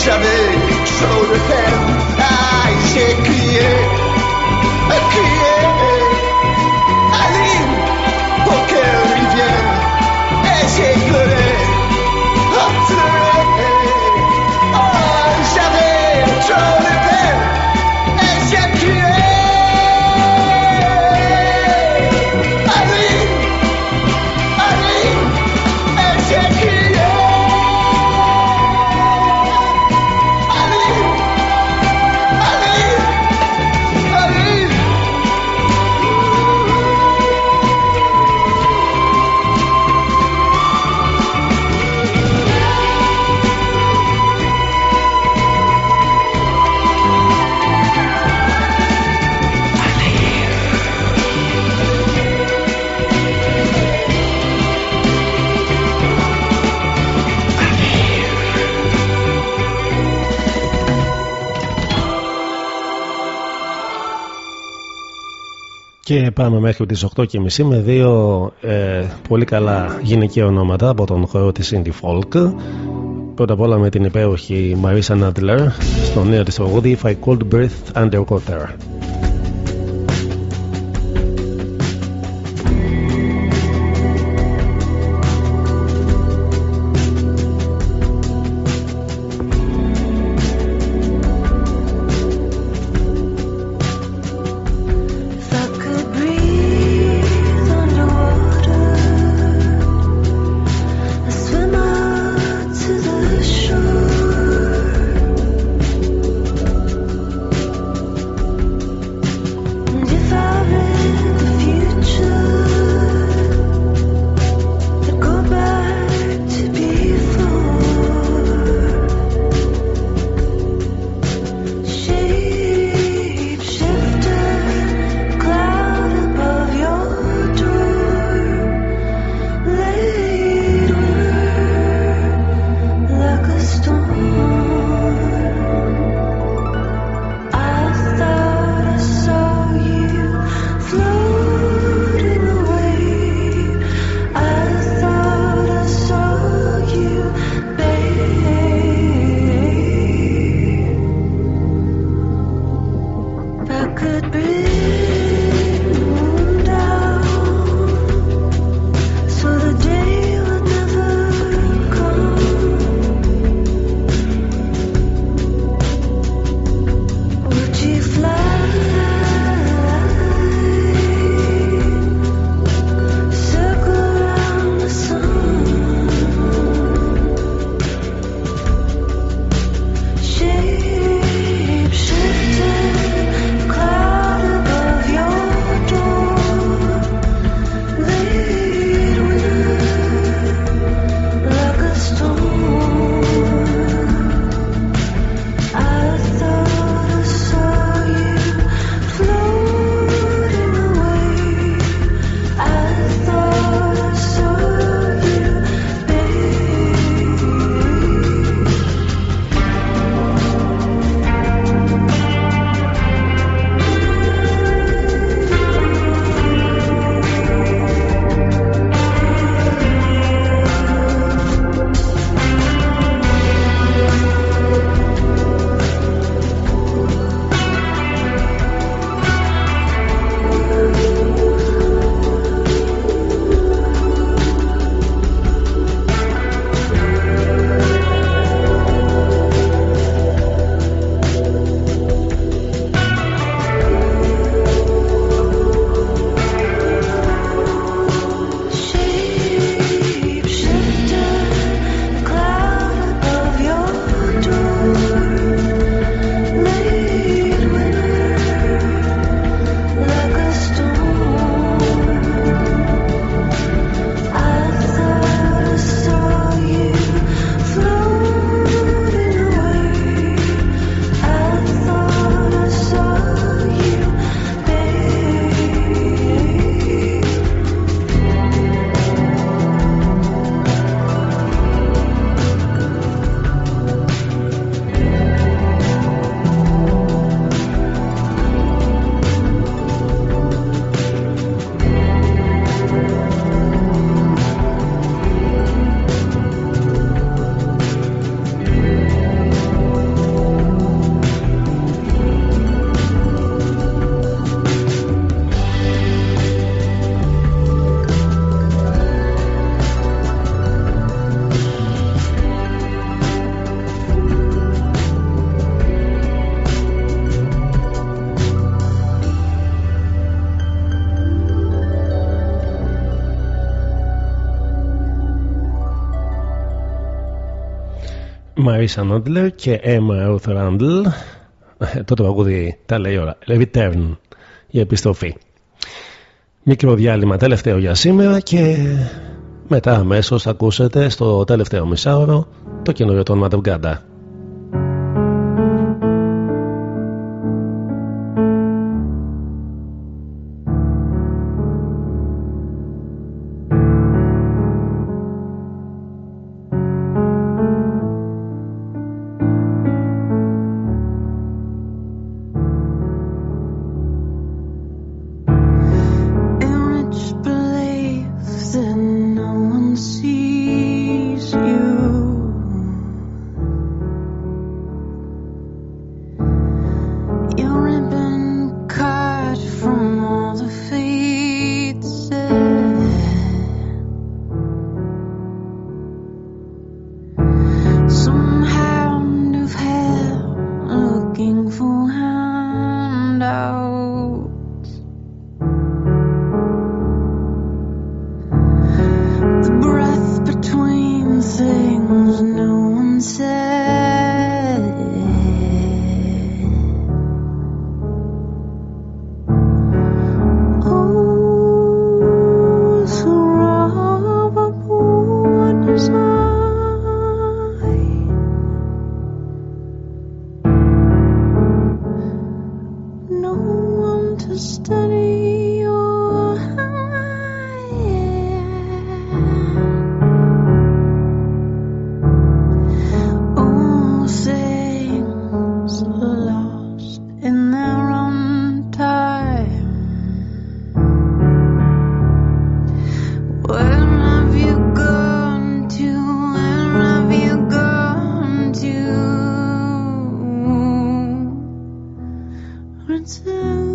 j'avais trop de peine. Ah, j'ai crié, aqui é. Και πάμε μέχρι τις 8.30 με δύο ε, πολύ καλά γυναικεία ονόματα από τον χώρο της Indie Folk. Πρώτα απ' όλα με την υπέροχη Marisa Nadler στο νέο της τραγούδι If I Could Breathe Underwater. Μαρίσα Νόντλερ και Emma Ruth Randall. Ε, το τραγούδι τα λέει όλα. Return, η επιστροφή. Μικρό διάλειμμα τελευταίο για σήμερα και μετά αμέσως ακούσετε στο τελευταίο μισάωρο το καινούριο του Ματαγκάντα. To.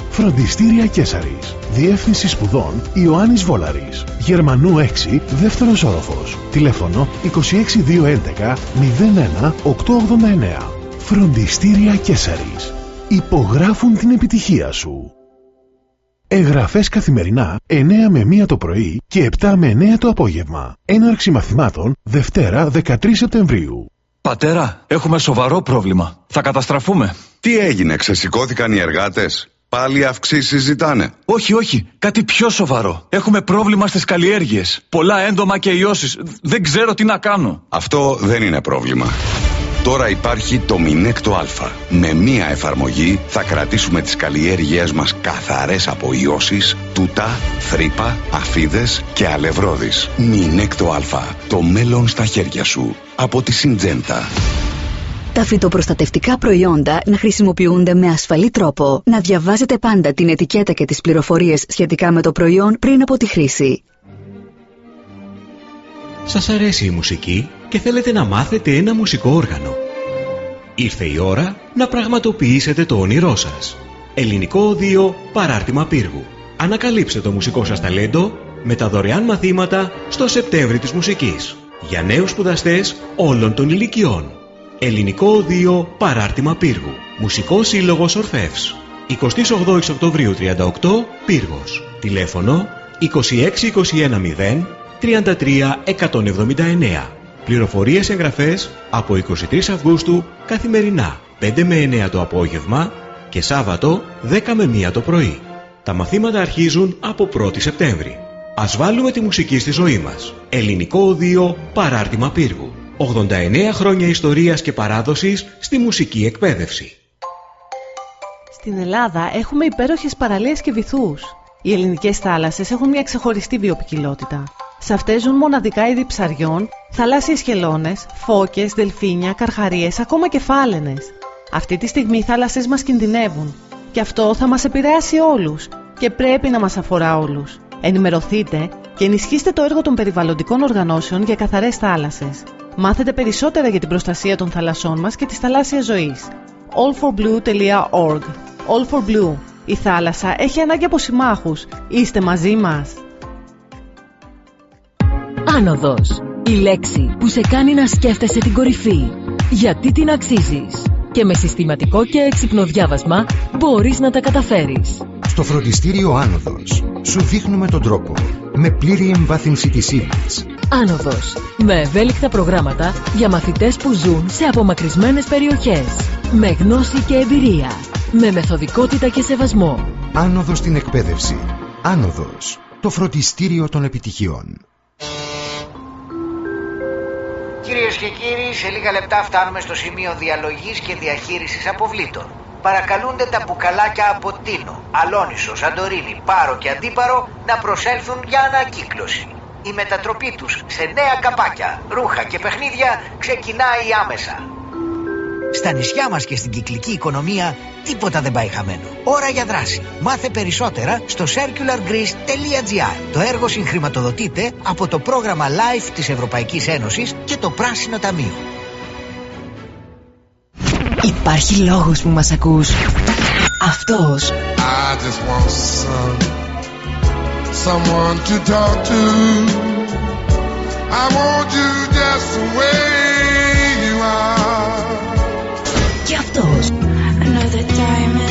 Φροντιστήρια Κέσαρης. Διεύθυνση σπουδών Ιωάννης Βόλαρης. Γερμανού 6, δεύτερος όροφος. Τηλέφωνο 26211 01 889. Φροντιστήρια Κέσαρης. Υπογράφουν την επιτυχία σου. Εγγραφές καθημερινά 9 με 1 το πρωί και 7 με 9 το απόγευμα. Έναρξη μαθημάτων Δευτέρα 13 Σεπτεμβρίου. Πατέρα, έχουμε σοβαρό πρόβλημα. Θα καταστραφούμε. Τι έγινε, ξεσηκώθηκαν οι εργάτες; Πάλι αυξήσεις ζητάνε. Όχι, όχι. Κάτι πιο σοβαρό. Έχουμε πρόβλημα στις καλλιέργειες. Πολλά έντομα και ιώσεις. Δεν ξέρω τι να κάνω. Αυτό δεν είναι πρόβλημα. Τώρα υπάρχει το Μινέκτο Α. Με μία εφαρμογή θα κρατήσουμε τις καλλιέργειές μας καθαρές από ιώσεις, τούτα, θρύπα, αφίδες και αλευρόδεις. Μινέκτο Α. Το μέλλον στα χέρια σου. Από τη Συντζέντα. Τα φυτοπροστατευτικά προϊόντα να χρησιμοποιούνται με ασφαλή τρόπο. Να διαβάζετε πάντα την ετικέτα και τις πληροφορίες σχετικά με το προϊόν πριν από τη χρήση. Σας αρέσει η μουσική και θέλετε να μάθετε ένα μουσικό όργανο; Ήρθε η ώρα να πραγματοποιήσετε το όνειρό σας. Ελληνικό Οδείο Παράρτημα Πύργου. Ανακαλύψτε το μουσικό σας ταλέντο με τα δωρεάν μαθήματα στο Σεπτέμβρη της Μουσικής. Για νέους σπουδαστές όλων των ηλικιών. Ελληνικό Οδείο Παράρτημα Πύργου. Μουσικός Σύλλογος Ορφεύς. 28 Οκτωβρίου 38 Πύργος. Τηλέφωνο 26210 33 179. Πληροφορίες εγγραφές από 23 Αυγούστου καθημερινά 5 με 9 το απόγευμα και Σάββατο 10 με 1 το πρωί. Τα μαθήματα αρχίζουν από 1η Σεπτέμβρη. Ας βάλουμε τη μουσική στη ζωή μας. Ελληνικό Οδείο Παράρτημα Πύργου. 89 χρόνια ιστορίας και παράδοσης στη μουσική εκπαίδευση. Στην Ελλάδα έχουμε υπέροχες παραλίες και βυθούς. Οι ελληνικές θάλασσες έχουν μια ξεχωριστή βιοπικιλότητα. Σε αυτές ζουν μοναδικά είδη ψαριών, θαλάσσιες χελώνες, φώκες, δελφίνια, καρχαρίες, ακόμα και φάλαινες. Αυτή τη στιγμή οι θάλασσες μας κινδυνεύουν. Και αυτό θα μας επηρεάσει όλους και πρέπει να μας αφορά όλους. Ενημερωθείτε και ενισχύστε το έργο των περιβαλλοντικών οργανώσεων για καθαρές θάλασσες. Μάθετε περισσότερα για την προστασία των θαλασσών μας και της θαλάσσιας ζωής. allforblue.org All for Blue. Η θάλασσα έχει ανάγκη από συμμάχους. Είστε μαζί μας. Άνοδος. Η λέξη που σε κάνει να σκέφτεσαι την κορυφή. Γιατί την αξίζεις. Και με συστηματικό και έξυπνο διάβασμα μπορείς να τα καταφέρεις. Στο φροντιστήριο Άνοδος σου δείχνουμε τον τρόπο με πλήρη εμβάθυνση της ύλης. Άνοδος. Με ευέλικτα προγράμματα για μαθητές που ζουν σε απομακρυσμένες περιοχές. Με γνώση και εμπειρία. Με μεθοδικότητα και σεβασμό. Άνοδος στην εκπαίδευση. Άνοδος. Το φροντιστήριο των επιτυχιών. Κυρίες και κύριοι, σε λίγα λεπτά φτάνουμε στο σημείο διαλογής και διαχείρισης αποβλήτων. Παρακαλούνται τα μπουκαλάκια από Τίνο, Αλόνισο, Σαντορίνη, Πάρο και Αντίπαρο να προσέλθουν για ανακύκλωση. Η μετατροπή τους σε νέα καπάκια, ρούχα και παιχνίδια ξεκινάει άμεσα. Στα νησιά μας και στην κυκλική οικονομία τίποτα δεν πάει χαμένο. Ώρα για δράση. Μάθε περισσότερα στο circulargreece.gr. Το έργο συγχρηματοδοτείται από το πρόγραμμα LIFE της Ευρωπαϊκής Ένωσης και το Πράσινο Ταμείο. Υπάρχει λόγος που μας ακούς. Αυτός. I just want some, someone to talk to. I want you just the way you are. Και αυτός. I know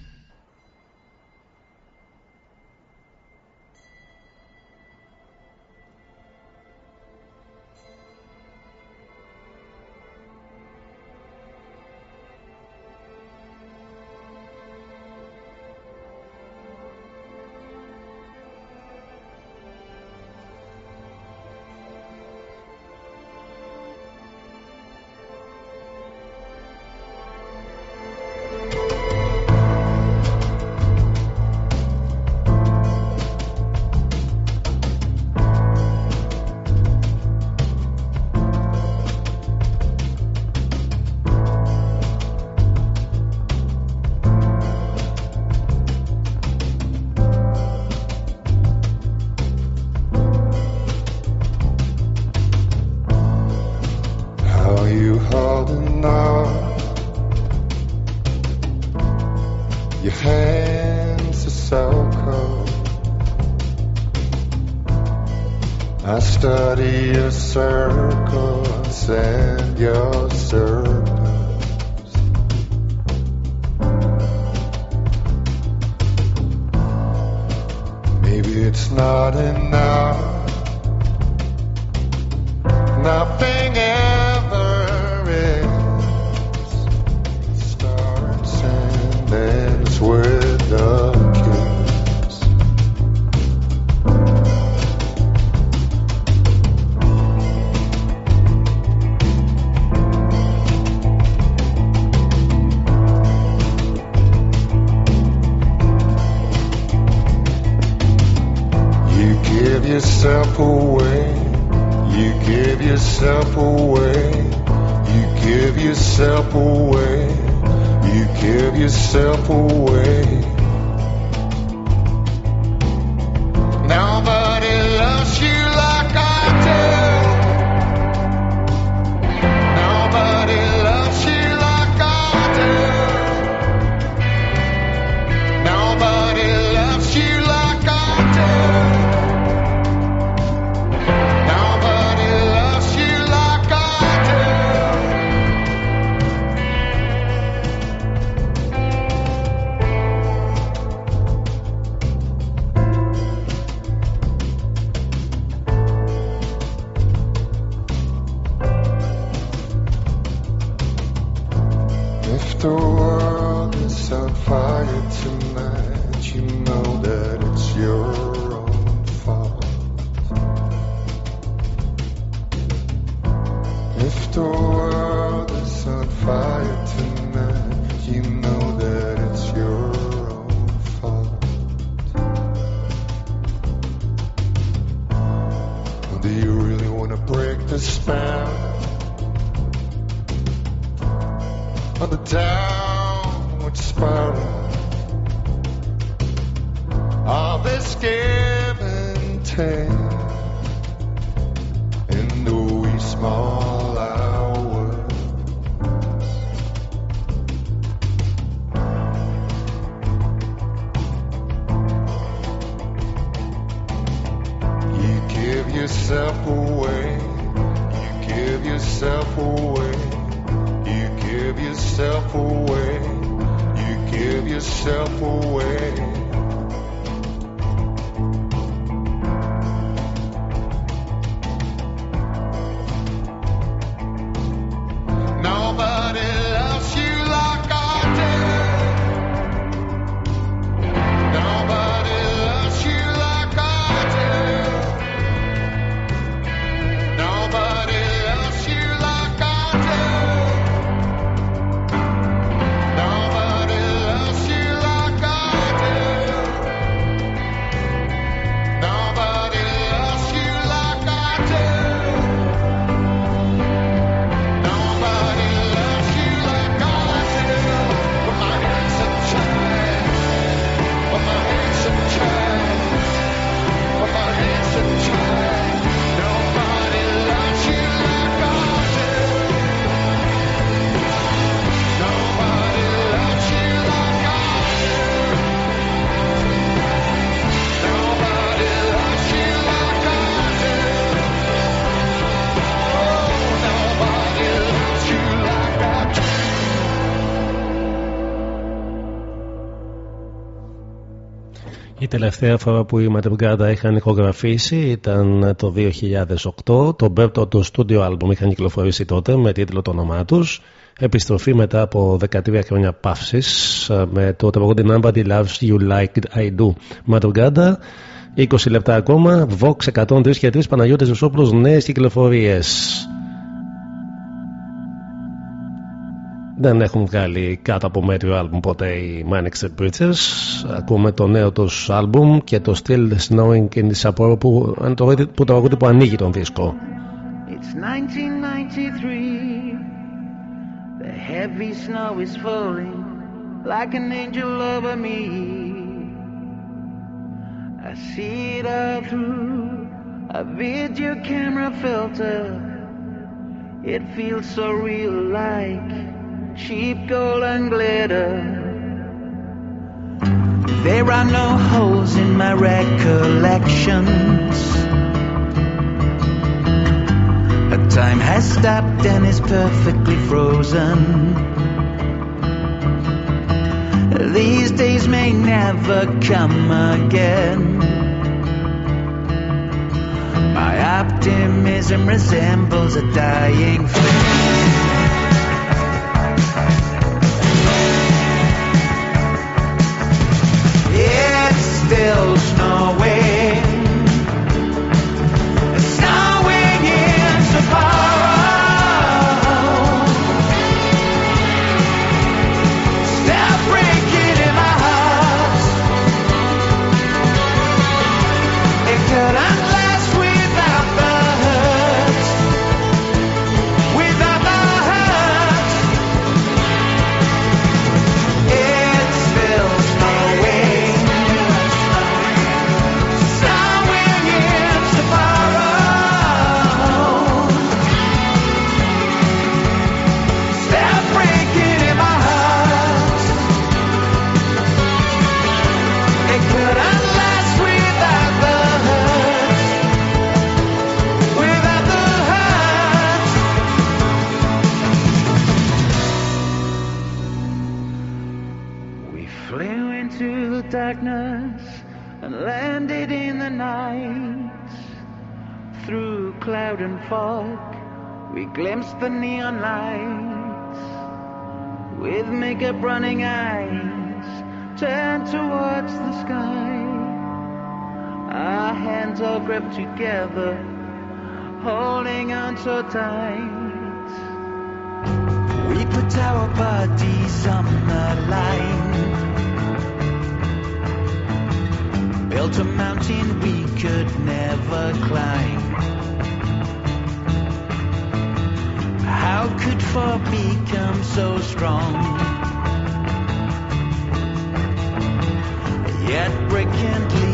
τελευταία φορά που οι Madrugada είχαν ηχογραφήσει ήταν το 2008. Το Berto το studio album είχαν κυκλοφορήσει τότε με τίτλο το όνομά τους. Επιστροφή μετά από 13 χρόνια παύσης με το τραγούδι Nobody Loves You Like I Do. Madrugada 20 λεπτά ακόμα. Vox 103 και 3 Παναγιώτης Ζωσόπουλος νέες κυκλοφορίες. Δεν έχουν βγάλει κάτω από μέτριο άλμπουμ ποτέ οι Manic Street Preachers. Ακούμε το νέο τους άλμπουμ και το Still Snowing in the Sapporo που, είναι το, που το ακούτε που ανοίγει τον δίσκο. It's 1993. The heavy snow is falling like an angel over me. I see it all through a video camera filter. It feels so real like cheap gold and glitter. There are no holes in my recollections. A time has stopped and is perfectly frozen. These days may never come again. My optimism resembles a dying flame. Wales, Norway. We glimpsed the neon lights. With makeup running eyes, turned towards the sky. Our hands all gripped together, holding on so tight. We put our bodies on the line. Built a mountain we could never climb. How could four become so strong? Yet break and leave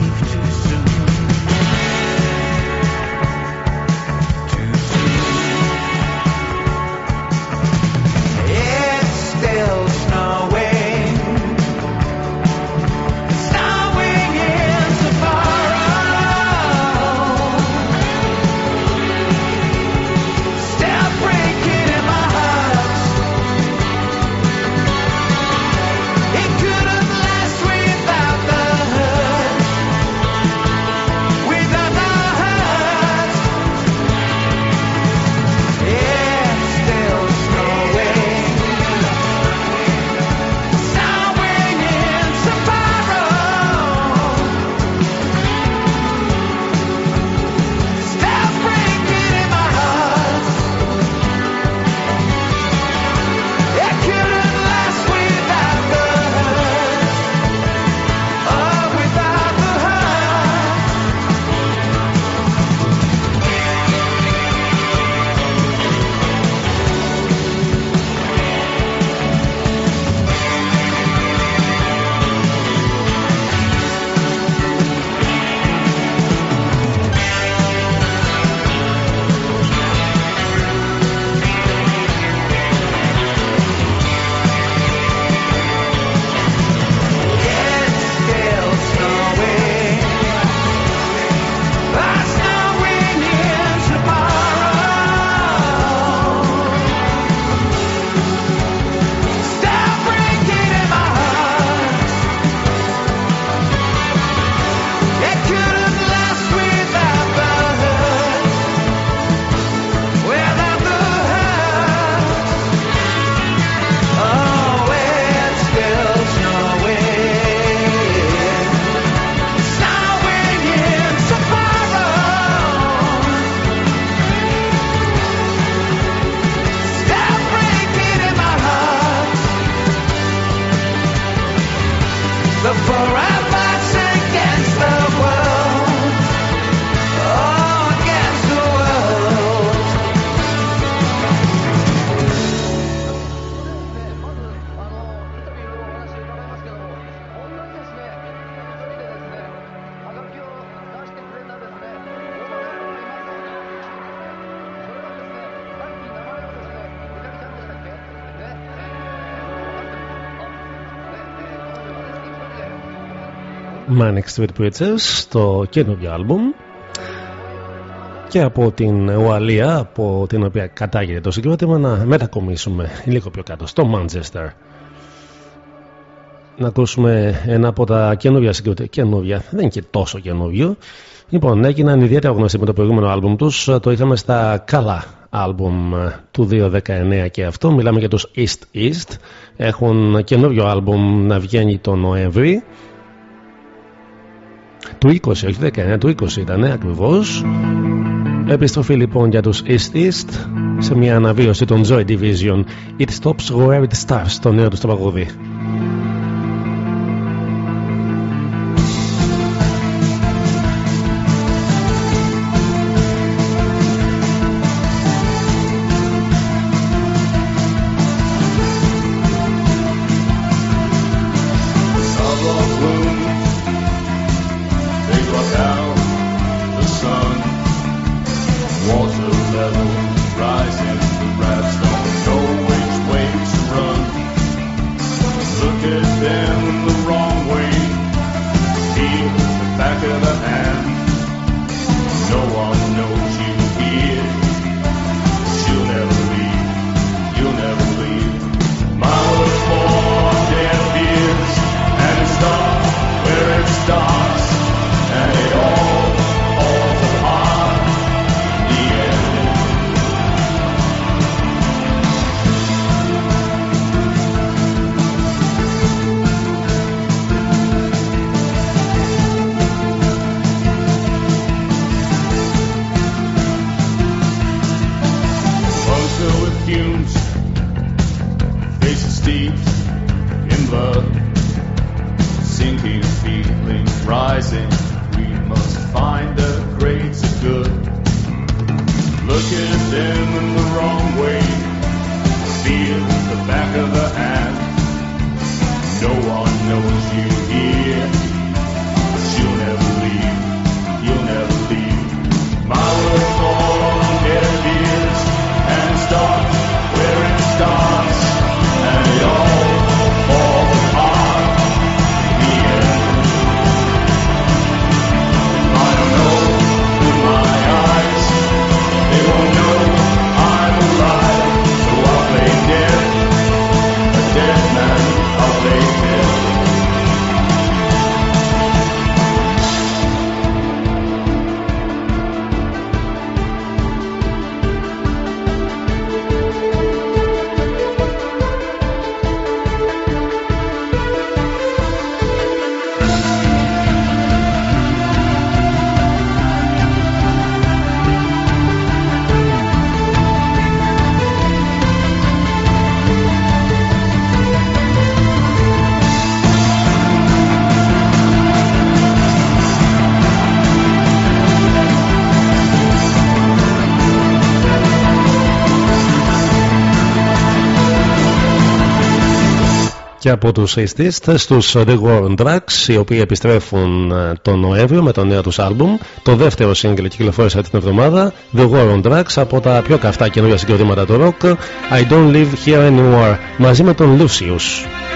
Manic Street Preachers το καινούργιο άλμπουμ. Και από την Ουαλία από την οποία κατάγεται το συγκρότημα να μετακομίσουμε λίγο πιο κάτω στο Manchester. Να ακούσουμε ένα από τα καινούργια συγκρότημα καινούργια, δεν είναι και τόσο καινούργιο. Λοιπόν έγιναν ιδιαίτερα γνωστοί με το προηγούμενο άλμπουμ τους. Το είχαμε στα καλά άλμπουμ του 2019 και αυτό. Μιλάμε για τους East East. Έχουν καινούριο άλμπουμ να βγαίνει τον Νοέμβρη του 20, όχι 19, του 20 ήταν ακριβώς. Επιστροφή λοιπόν για τους East East σε μια αναβίωση των Joy Division. It Stops Where It Starts το νέο τους στο παγωδί rising. We must find the of good. Look at them και από τους East στους The War on Drugs οι οποίοι επιστρέφουν ε, τον Νοέμβριο με το νέο τους άλμπουμ. Το δεύτερο σύγκριτο κυκλοφόρησε αυτή την εβδομάδα The War on Drugs από τα πιο καυτά καινούργια συγκροτήματα του rock I Don't Live Here Anymore μαζί με τον Lucius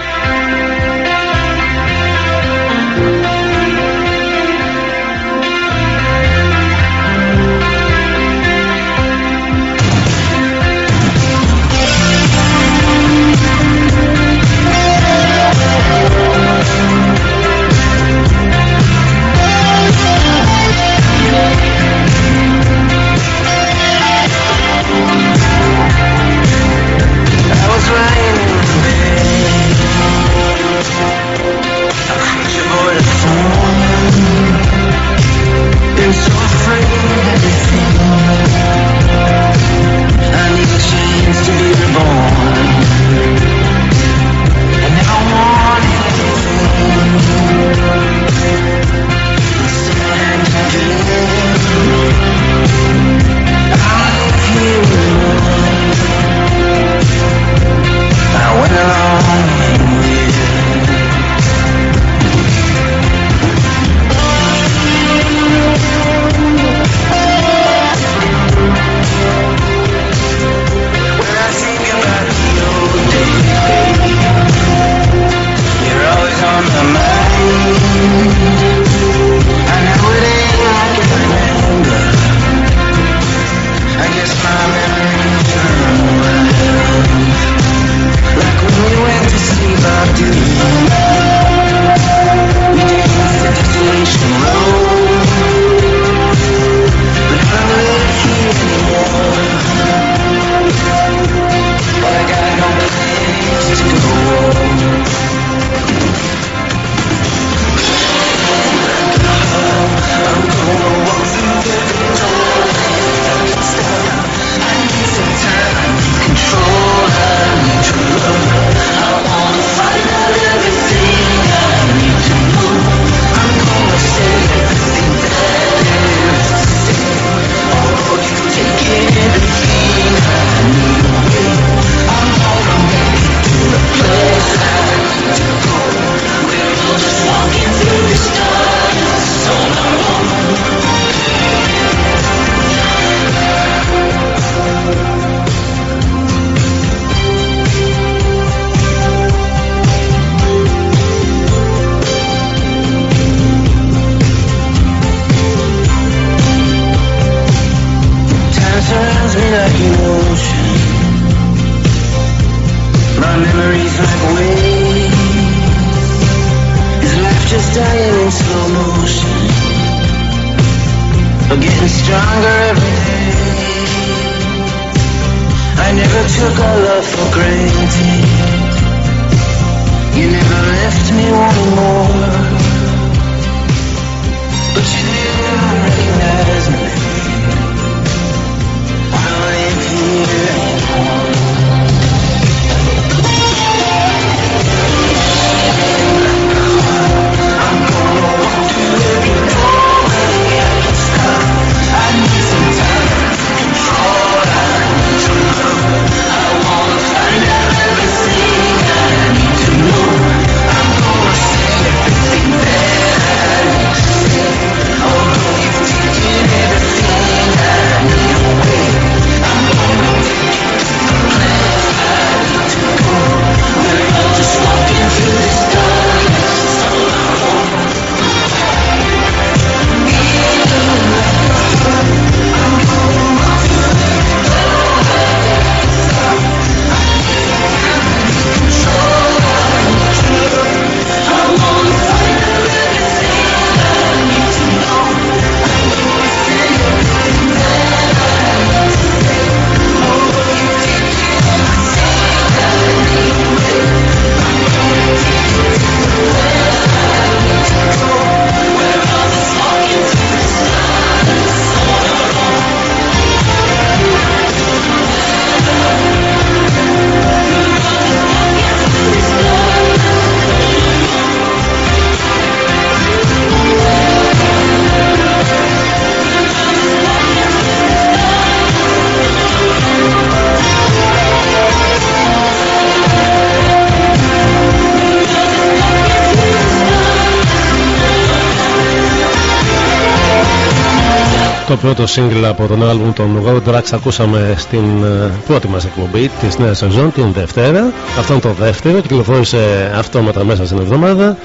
πρώτο single από τον άλμπουμ των Road Tracks ακούσαμε στην ε, πρώτη μας εκπομπή της νέας σεζόν την Δευτέρα. Αυτό είναι το δεύτερο, κυκλοφόρησε αυτόματα μέσα στην εβδομάδα.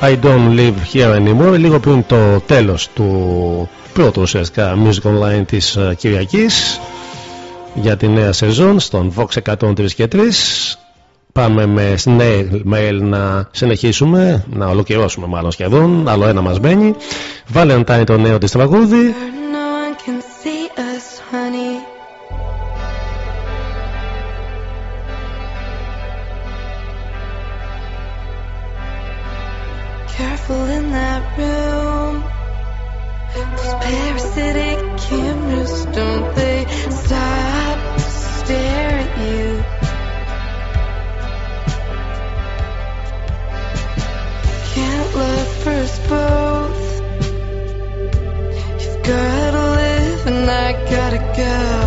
I don't live here anymore, λίγο πριν το τέλος του πρώτου ουσιαστικά Music Online της ε, Κυριακής για τη νέα σεζόν στον Vox 103 και 3 πάμε με snail mail να συνεχίσουμε να ολοκληρώσουμε μάλλον σχεδόν άλλο ένα μας μπαίνει Valentine το νέο της τραγούδι don't they stop to stare at you? Can't love first both. You've gotta live and I gotta go.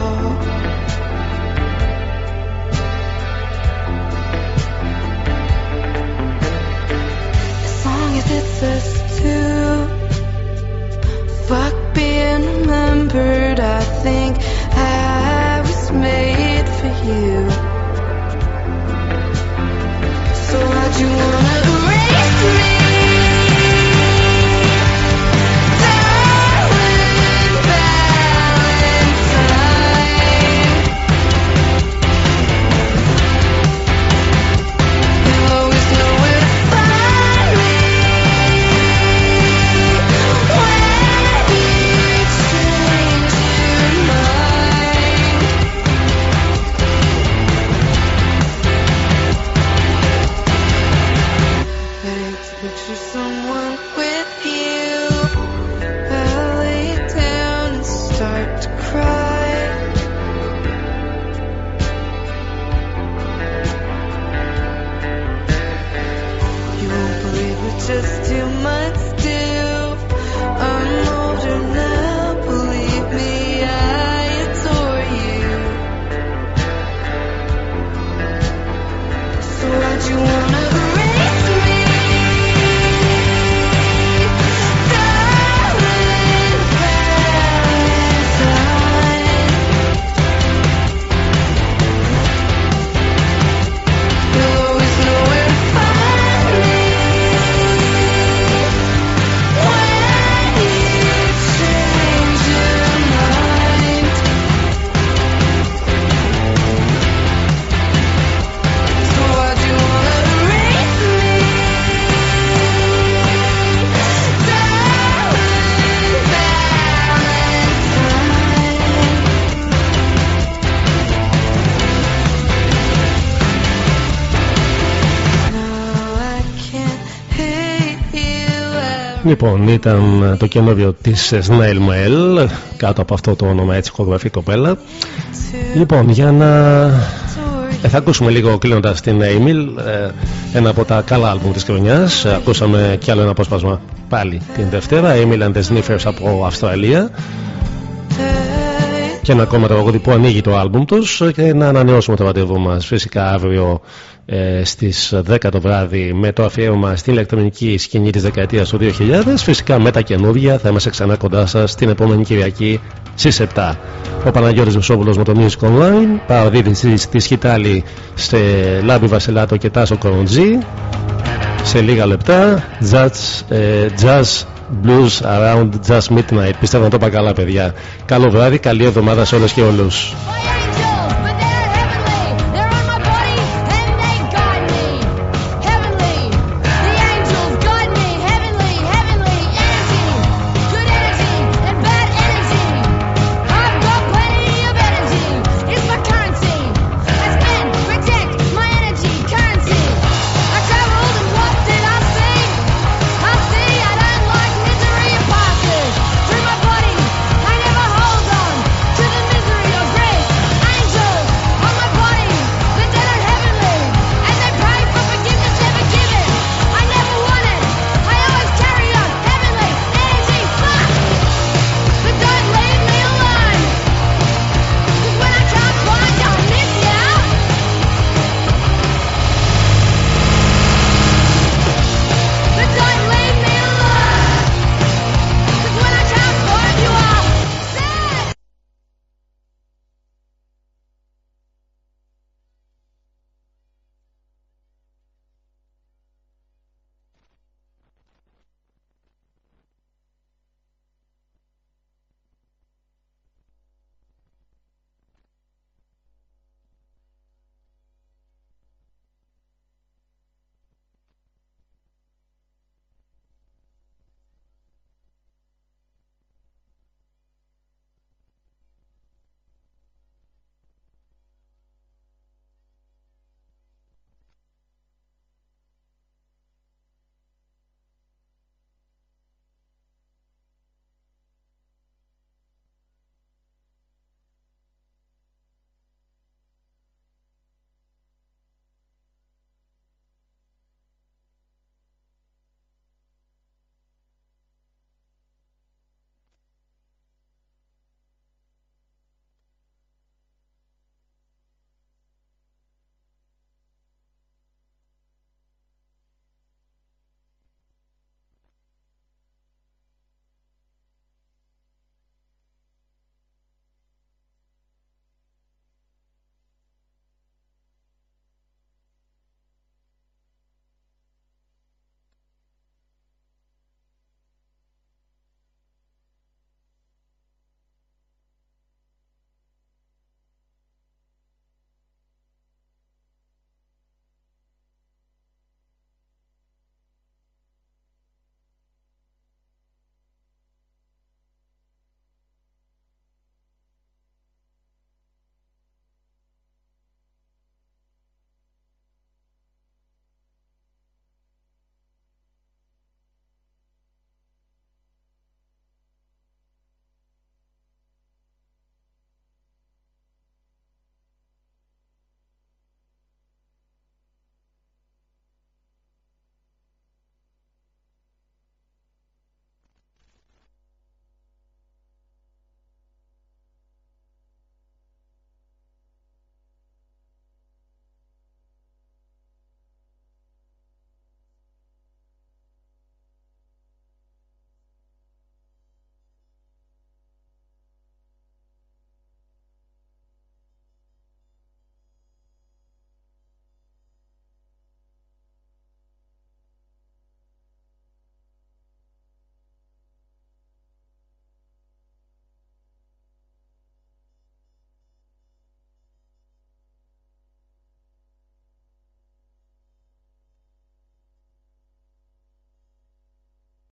Λοιπόν, ήταν το καινούριο της Snail Mail, κάτω από αυτό το όνομα έτσι χορογραφή κοπέλα. Λοιπόν, για να. Ε, θα ακούσουμε λίγο κλείνοντας την Emil, ε, ένα από τα καλά άλμπουμ της χρονιάς. Ε, ακούσαμε κι άλλο ένα απόσπασμα πάλι την Δευτέρα. Emil and the Sniffers από Αυστραλία. Και ένα ακόμα τραγούδι που ανοίγει το άλμπουμ τους και να ανανεώσουμε το ραντεβού μας φυσικά αύριο ε, στις 10 το βράδυ με το αφιέρωμα στην ηλεκτρονική σκηνή της δεκαετίας του 2000 φυσικά με τα καινούργια θα είμαστε ξανά κοντά σας την επόμενη Κυριακή στις 7 ο Παναγιώτης Μεσόπουλος με το Music Online παραδίδει στη Σκητάλη σε Λάμπη Βασιλάτο και Τάσο Κοροντζή. Σε λίγα λεπτά jazz, ε, jazz Blues Around Just Midnight. Πιστεύω να το είπα καλά παιδιά. Καλό βράδυ, καλή εβδομάδα σε όλες και όλους